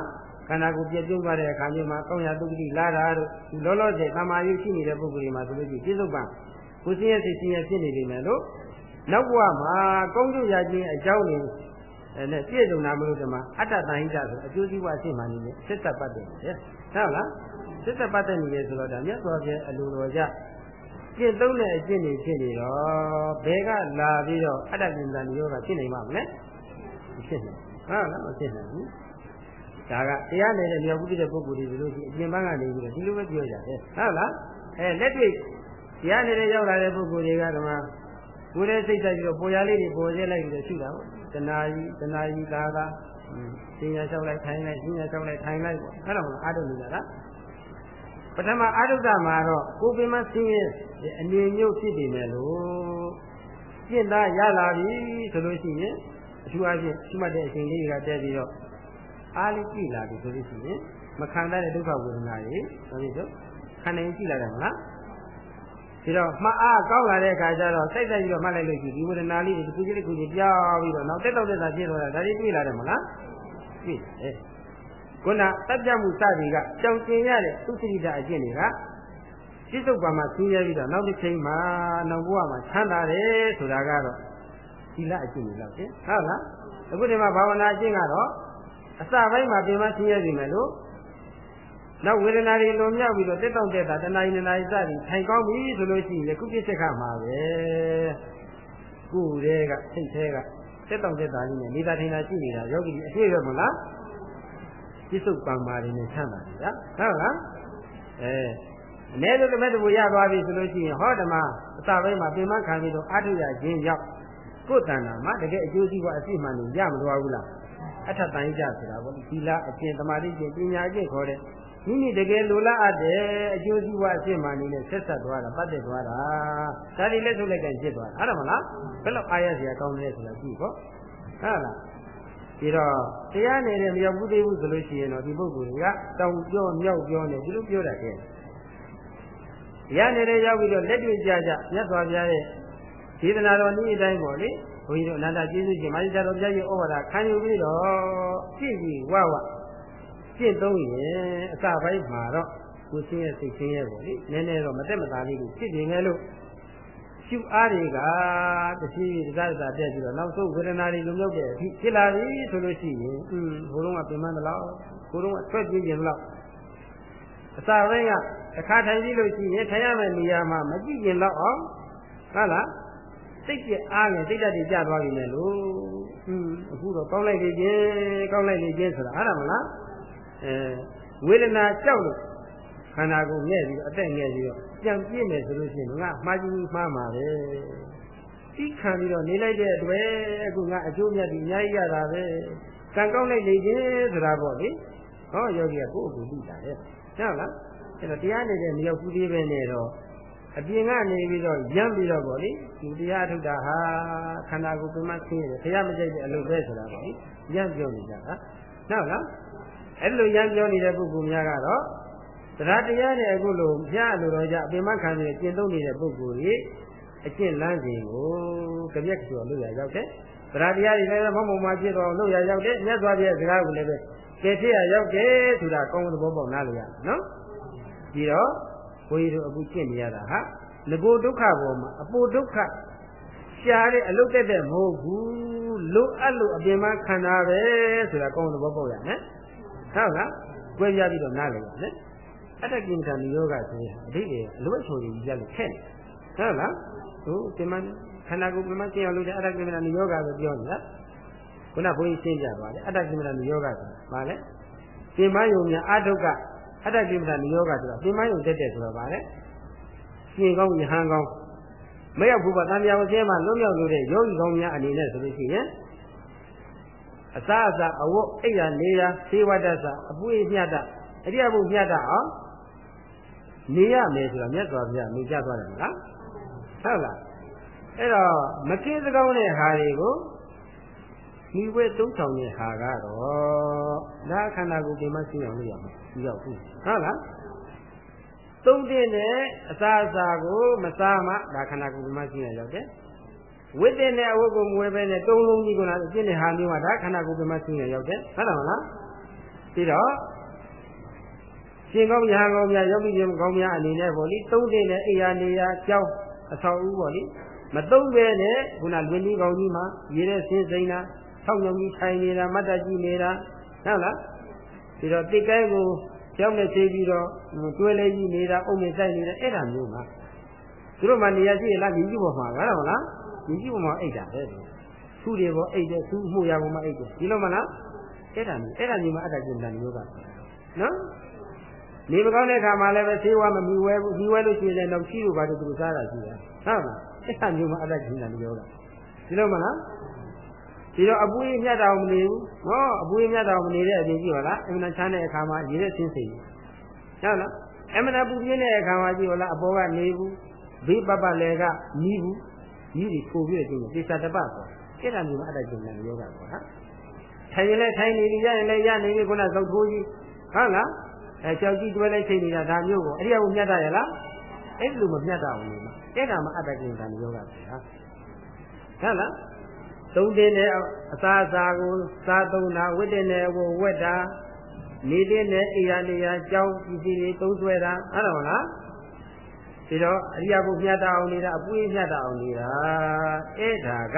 ခန္ဓာကိုယ်ပြည့်စုံသွားတဲ့အခါမျိုးမှာကောင်းရာတုတိလာတာတို့ဒီလောလောဆယ်တာမအယူရှိနေတဲ့ပုဂ္ဂိုလ်တွေမှာဆိုလို့ရှိရင်ပြည့်စုံပါကိုယ်စင်းရဲ့စိတ်စင်းရဲ့ဖြစ်နေပြီမယ်လို့နောက်ဘဝမှာကောင်းကျိုးရခြင်းအကြောင်းတွေ အဲနဲ့ပြည့်စုံတာမလို့ဒီမှာအတ္တတန်ဟိတဆိုအကျိုးစီးပွားအဖြစ်မှနေနဲ့စစ်သက်ပတ်တယ်ဟုတ်လားစစ်သက်ပတ်တယ်နေရဆိုတော့ဒါမြတ်စွာဘုရားအလိုတော်ကြကျင့်သုံးတဲ့အကျင့်တွေဖြစ်နေတော့ဘယ်ကလာပြီးတော့အတ္တဉာဏ်ဉာဏ်ကဖြစ်နိုင်မှာမလဲမဖြစ်နိုင်ဟုတ်လားမဖြစ်နိုင်ဘူးဒါကတရားနေတဲ့မြောက်ဘူးတဲ့ပုဂ္ဂိုလ်တွေလို့ရှိရင်အပြင်ဘက်ကနေပြီးတော့ဒီလိုပဲပြောကြတယ်ဟုတ်လားအဲလက်တွေ့တရားနေတဲ့ရောက်လာတဲ့ပုဂ္ဂိုလ်တွေကဓမ္မကိုယ်ရဲ့စိတ်သက်ပြီးတော့ပေါ်ရလေးတွေပေါ်စေလိုက်ပြီးတော့ရှုတာပေါ့ တဏှာကြီးတဏှာကြီးဒါကသင်ညာလျှောက်လိုက်ထိုင်လိုက်သင်ညာလျှောက်လိုက်ထိုင်လိုက်ပေါ့အဲ့ဒါမှအာထုနေတာလားပထမအာထုတာမှာတော့ကိုယ်ပင်မဆင်းရဲအနေမျိုးဖြစ်နေမယ်လို့ကျင့်သားရလာပြီဆိုလို့ရှိရင်အထူးအဖြင့်ရှိမှတ်တဲ့အချိန်လေးတွေကတက်ပြီးတော့အားလေးကြည့်လာပြီဆိုလို့ရှိရင်မခံတဲ့ဒုက္ခဝေဒနာတွေဆိုပြီးတော့ခံနိုင်ကြည့်လာတယ်မလား ဒီတော့မှအားကောင်းလာတဲ့အခါကျတော့စိတ်သက်ပြီးတော့မှတ်လိုက်လို့ရှိရင်ဒီဝေဒနာလေးတွေတစ်ခုချင်းတစ်ခုချင်းပြောင်းပြီးတော့နောက်တက်တော့တက်တာဖြစ်တော့တာဒါတွေတွေ့လာတယ်မလားတွေ့တယ်ခုနတက်ပြမှုစသည်ကကြောင်ကျင်ရတဲ့သုတိတအကျင့်တွေကပြစ္ဆုတ်ပါမှာဆင်းရဲပြီးတော့နောက်တစ်ချိန်မှာနောက်ဘဝမှာချမ်းသာတယ်ဆိုတာကတော့ဒီလအကျင့်တွေလောက်တယ်ဟုတ်လားအခုဒီမှာဘာဝနာအကျင့်ကတော့အစပိုင်းမှာပြင်မဆင်းရဲပြီမယ်လို့ နောက်ဝေဒနာတွေလွန်မြောက်ပြီးတော့တက်တောင့်တက်တာတဏှာကြီးနာရီစသည်ထိုင်ကောင်းပြီဆိုလို့ရှိရင်ခုပြစ်ချက်ခမှာပဲကိုယ်တည်းကစိတ်แท้ကတက်တောင့်တက်တာကြီးနဲ့နေတာထိုင်တာရှိနေတာယောဂီအပြည့်ပဲမလားပြစ္ဆုတ်ပံမာတွေနဲ့ဆန့်တာလေဗျာဟုတ်လားအဲအ ਨੇ လို့တမက်တဘူရသွားပြီဆိုလို့ရှိရင်ဟောဓမ္မအစပိုင်းမှာပြင်မခံပြီးတော့အာထုရခြင်းရောက်ကိုယ်တဏ္ဍာမှာတကယ်အကျိုးစီးပွားအစီမှန်ကိုရမသွားဘူးလားအထတန်ကြဆိုတာပေါ့ဒီလားအကျင့်သမာဓိကျင့်ပညာကျင့်ခေါ်တဲ့ မိမိတကယ်လိုလားအပ်တယ်အကျိုးစီးပွားအဖြစ်မှနေနဲ့ဆက်ဆက်သွားတာပတ်သက်သွားတာဒါဒီလက်ထုတ်လက်ကဖြစ်သွားတာဟုတ်တယ်မလားဘယ်လောက်အားရစရာကောင်းလဲဆိုတာကြည့်ပေါ့ဟုတ်လားဒီတော့တရားနေတဲ့မရောက်ဘူးသေးဘူးဆိုလို့ရှိရင်တော့ဒီပုဂ္ဂိုလ်တွေကတောင်ပြောမြောက်ပြောနေဒီလိုပြောတာတဲ့ရနေတဲ့ရောက်ပြီးတော့လက်တွေ့ကြကြမြတ်စွာဘုရားရဲ့ဒေသနာတော်နည်းအတိုင်းပေါ့လေဘုန်းကြီးတို့အနန္တကျေးဇူးရှင်မာရိတာတော်ဘုရားရဲ့ဩဝါဒခံယူပြီးတော့ပြည့်ပြီးဝဝ ပြည့်သုံးရင်အစပိုင်းမှာတော့ကိုယ်ရှင်းရဲ့စိတ်ရှင်းရဲ့ပေါ့လေနည်းနည်းတော့မတက်မသားလေးကိုဖြစ်နေငယ်လို့ရှုအားတွေကတရှိတစားတစားတက်ပြီးတော့နောက်ဆုံးဝေဒနာတွေလုံလောက်တဲ့အထိဖြစ်လာပြီဆိုလို့ရှိရင်อืมဘုရုံးကပြင်မသလောက်ဘုရုံးကထွက်ပြေးခြင်းလောက်အစာပိုင်းကတစ်ခါထိုင်ကြည့်လို့ရှိရင်ထိုင်ရမယ့်နေရာမှာမကြည့်ရင်တော့အောင်ဟုတ်လားစိတ်ပြအားငယ်စိတ်ဓာတ်တွေကျသွားပြီလေလို့อืมအခုတော့ကောင်းလိုက်လေခြင်းကောင်းလိုက်လေခြင်းဆိုတာအဲ့ဒါမလား အဲဝေဒနာကြောက်လို့ခန္ဓာကိုယ်ငဲ့ပြီးတော့အသက်ငဲ့ပြီးတော့ပြန်ပြည့်မယ်ဆိုလို့ရှိရင်ငါမှားကြီးမှားမှာပဲသိခံပြီးတော့နေလိုက်တဲ့အတွက်အခုငါအကျိုးမြတ်ဒီအများကြီးရတာပဲကံကောင်းလိုက်လေခြင်းဆိုတာပေါ့လေဟောယောဂီကကိုယ့်အကူသိတာလေဟုတ်လားအဲ့တော့တရားနေတဲ့မြောက်ကူသေးပဲနဲ့တော့အပြင်ကနေပြီးတော့ရမ်းပြီးတော့ပေါ့လေဒီတရားထုတ်တာဟာခန္ဓာကိုယ်ပြမဆင်းရဲဘုရားမကြိုက်တဲ့အလုပ်ပဲဆိုတာပေါ့လေရမ်းပြောနေကြတာဟုတ်လား အဲ့လိုရမ်းပြောနေတဲ့ပုဂ္ဂိုလ်များကတော့တရားတရားနဲ့အခုလိုဘုရားလိုတော်ကြအပြင်မခံနေကျင့်သုံးနေတဲ့ပုဂ္ဂိုလ်ကြီးအကျင့်လမ်းစဉ်ကိုကြပြက်ကျော်လို့ရရောက်တယ်တရားတရားတွေလည်းမဟုတ်မှဖြစ်တော့လို့ရရောက်တယ်မြတ်စွာဘုရားစကားကိုလည်းပဲကဲထရရောက်တယ်ဆိုတာကောင်းတဲ့ဘောပေါက်နားလို့ရနော်ပြီးတော့ဘုန်းကြီးတို့အခုကျင့်နေရတာဟာငကိုဒုက္ခပေါ်မှာအပိုဒုက္ခရှားတဲ့အလုတ်တက်တဲ့မဟုတ်ဘူးလို့အပ်လို့အပြင်မှာခံတာပဲဆိုတာကောင်းတဲ့ဘောပေါက်ရနော် ဟုတ်လားကြွဲပြပြီးတော့နားလည်ပါနဲ့အတ္တကိဉ္စံယောဂဆိုရင်အဓိပ္ပာယ်အလိုအချိုကြီးရလို့ခက်နေဟုတ်လားဟိုဒီမှာခန္ဓာကိုယ်ပြမကျင့်အောင်လုပ်တဲ့အတ္တကိဉ္စံယောဂဆိုပြောနေတာခုနဘုန်းကြီးရှင်းပြသွားတယ်အတ္တကိဉ္စံယောဂဆိုတာဘာလဲရှင်မယုံများအတုကအတ္တကိဉ္စံယောဂဆိုတာရှင်မယုံတက်တယ်ဆိုတော့ဘာလဲရှင်ကောင်းယဟန်ကောင်းမရောက်ဘူးပါတန်ပြာဝဆဲမှာလွတ်မြောက်လို့တဲ့ယောဂီကောင်းများအနေနဲ့ဆိုလို့ရှိရင် အစာအစာအဝတ်အိယာနေရာသေဝတ္တစာအပွေးမြတ်တာအရိယဘုမြတ်တာအောင်နေရမယ်ဆိုတာမြတ်စွာဘုရားနေကြသွားတယ်မလားဟုတ်လားအဲ့တော့မကင်းစကောင်းတဲ့ဟာတွေကိုမိဝဲသုံးဆောင်တဲ့ဟာကတော့ဒါခန္ဓာကိုယ်ဒီမှာရှင်းအောင်လုပ်ရမယ်ဒီရောက်ဘူးဟုတ်လားသုံးတဲ့နဲ့အစာအစာကိုမစားမှဒါခန္ဓာကိုယ်ဒီမှာရှင်းရရောက်တယ် ဝိတ္တနဲ့အဝတ်ကိုမဝဲပဲနဲ့သုံးလုံးကြီးကလာပြည့်တဲ့ဟာမျိုးကဒါခန္ဓာကိုယ်ဒီမှာရှင်းရရောက်တယ်ဟုတ်တယ်မလားပြီးတော့ရှင်ကောင်းရဟန်းကောင်းများယောဂီရှင်ကောင်းများအနေနဲ့ပေါ့လေသုံးတဲ့နဲ့အိယာနေရာကြောင်းအဆောင်ဦးပေါ့လေမသုံးပဲနဲ့ခုနလွင်ကြီးကောင်းကြီးမှာရေတဲ့ဆင်းစိမ့်တာထောက်ညုံကြီးထိုင်နေတာမတ်တကြီးနေတာဟုတ်လားပြီးတော့တိတ်ကဲကိုကြောင်းနဲ့ချိန်ပြီးတော့တွဲလဲကြီးနေတာအုံနဲ့စိုက်နေတာအဲ့ဒါမျိုးမှာသူတို့မှနေရာရှိရလားမြကြီးပေါ်မှာကားတော့မလား မြကြီးပေါ်မှာအိတ်တာပဲသူတွေပေါ်အိတ်တယ်သူမှုရပေါ်မှာအိတ်တယ်ဒီလိုမလားအဲ့ဒါမျိုးအဲ့ဒါမျိုးမှာအတ္တကျင်တန်မျိုးကနော်နေမကောင်းတဲ့ခါမှာလည်းပဲသေးဝါမမီဝဲဘူးဒီဝဲလို့ရှိရင်လည်းတော့ရှိလို့ပါတော့သူစားတာရှိတယ်ဟုတ်လားအဲ့ဒါမျိုးမှာအတ္တကျင်တန်မျိုးကဒီလိုမလားဒီတော့အပူကြီးမြတ်တာမနေဘူးနော်အပူကြီးမြတ်တာမနေတဲ့အပြင်ကြည့်ပါလားအမှန်ချမ်းတဲ့အခါမှာရေနဲ့ဆင်းစိမ်ဟုတ်လားအမှန်ပူပြင်းတဲ့အခါမှာကြည့်ပါလားအပေါ်ကနေဘူးဘေးပပလည်းကနီးဘူး ကြီးတွေပို့ပြီးတော့ဒီသေချာတပတ်ပေါ့အဲ့ဒါမျိုးမှာအတ္တကျင်တန်မျိုးကပေါ့ဟာထိုင်ရင်လည်းထိုင်နေပြီရရင်လည်းရနေပြီခုနသုတ်ထိုးကြီးဟုတ်လားအဲကြောက်ကြည့်တွဲလိုက်ချိန်နေတာဒါမျိုးကိုအရိယာဘုမြတ်တာရလားအဲ့လိုမမြတ်တာဘူးလေအဲ့ဒါမှအတ္တကိဉ္စံယောဂပဲဟာဟုတ်လားသုံးတင်တဲ့အစာအစာကိုစားသုံးတာဝိတ္တနဲ့ဝဝက်တာနေတဲ့နဲ့အိယာနေယာကြောင်းပစ္စည်းတွေသုံးဆွဲတာဟုတ်တယ်မလား ဒီတော့အရိယာဘုမြတ်တာအောင်နေတာအပွေးမြတ်တာအောင်နေတာအဲ့ဒါက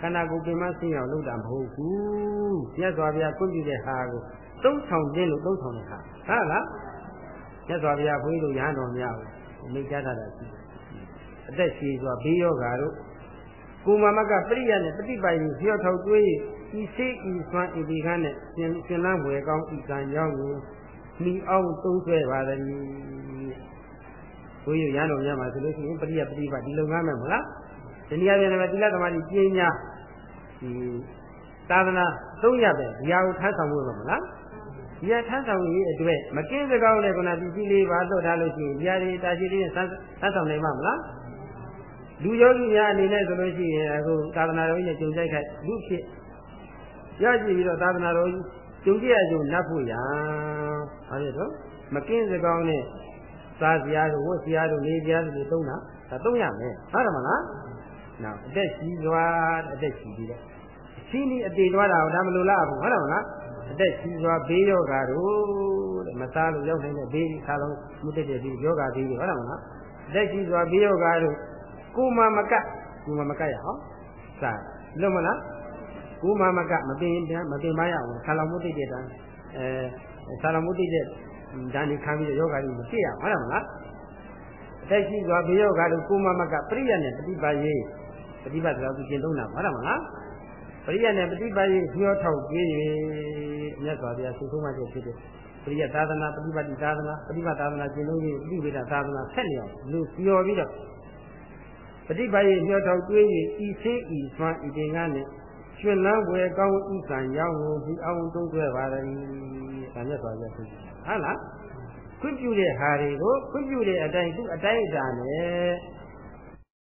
ခန္ဓာကိုယ်ပြင်မဆင်းအောင်လုပ်တာမဟုတ်ဘူးမြတ်စွာဘုရားခွင့်ပြုတဲ့ဟာကိုသုံးဆောင်ခြင်းလို့သုံးဆောင်တဲ့ဟာဟုတ်လားမြတ်စွာဘုရားဘုန်းကြီးတို့ရဟန်းတော်များကိုမိတ်ကြတာရှိတယ်အသက်ရှိစွာဘေးယောဂါတို့ကိုမမကပရိယနဲ့ပฏิပိုင်ကိုလျှော့ထောက်တွေးဤစိတ်ဤဆွမ်းဤဒီခန်းနဲ့ရှင်ရှင်လန်းဝယ်ကောင်းဤကံကြောင့်ကိုမိအောင်သုံးဆွဲပါသည်ဘုန်း ကြီးရဟန်းတော်များမှာဆိုလို့ရှိရင်ပရိယပฏิပါဒီလုပ်ငန်းမယ်မလားဒီနေရာပြန်လည်းသီလသမာဓိပညာဒီသာသနာသုံးရပဲဒီဟာကိုထမ်းဆောင်ဖို့မလားဒီဟာထမ်းဆောင်ရေးအတွက်မကင်းစကောင်းတဲ့ကုဏပစ္စည်းလေးပါလွတ်ထားလို့ရှိရင်ဒီဟာတွေတာရှိလေးနဲ့ထမ်းဆောင်နိုင်မှာမလားလူယောဂီများအနေနဲ့ဆိုလို့ရှိရင်အခုသာသနာတော်ကြီးနဲ့ကြုံကြိုက်ခိုက်လူဖြစ်ရကြည့်ပြီးတော့သာသနာတော်ကြီးကြုံကြည့်ရကြုံနတ်ဖို့ရဟာလေတော့မကင်းစကောင်းနဲ့ စားစရာတို့ဝတ်စရာတို့နေစရာတို့သုံးတာဒါသုံးရမယ်ဟုတ်တယ်မလားနောက်အသက်ရှိစွာအသက်ရှိပြီးတော့အချင်းဒီအသေးသွားတာဒါမလိုလားဘူးဟုတ်တယ်မလားအသက်ရှိစွာဘေးယောဂါတို့တဲ့မစားလို့ရောက်နေတဲ့ဘေးခါလုံးမှုတက်တဲ့ဒီယောဂါဘေးဟုတ်တယ်မလားအသက်ရှိစွာဘေးယောဂါတို့ကိုမမကကိုမမကရအောင်စားလို့မလားကိုမမကမပင်မပင်မရအောင်ခါလုံးမှုတက်တဲ့တန်းအဲခါလုံးမှုတက်တဲ့ ဓာတ်ကြီးခံပြီးယောဂါကြီးမဖြစ်ရဟုတ်တယ်မလားအသက်ရှိစွာဘေးယောဂါတို့ကိုမမကပရိယနဲ့ပฏิပါယေပฏิပတ်ဆိုတာသူကျင့်သုံးတာဟုတ်တယ်မလားပရိယနဲ့ပฏิပါယေပြောထောက်ပြေး၍မြတ်စွာဘုရားဆုဆုံးမချက်ဖြစ်တဲ့ပရိယသာသနာပฏิပတ်တိသာသနာပฏิပတ်သာသနာကျင့်သုံး၍ပြိဝေဒသာသနာဆက်နေအောင်လူပြောပြီးတော့ပฏิပါယေပြောထောက်တွေး၍ဤသိဤသွမ်းဤတင်ကားနဲ့ကျွလန်းွယ်ကောင်းဥစ္စာရောက်ကိုဒီအောင်တုံးဆွဲပါရ၏ဒါမြတ်စွာဘုရားဆု ဟုတ်လားခွင့်ပြုတဲ့ဟာတွေကိုခွင့်ပြုတဲ့အတိုင်းသူ့အတိုင်းအတာနဲ့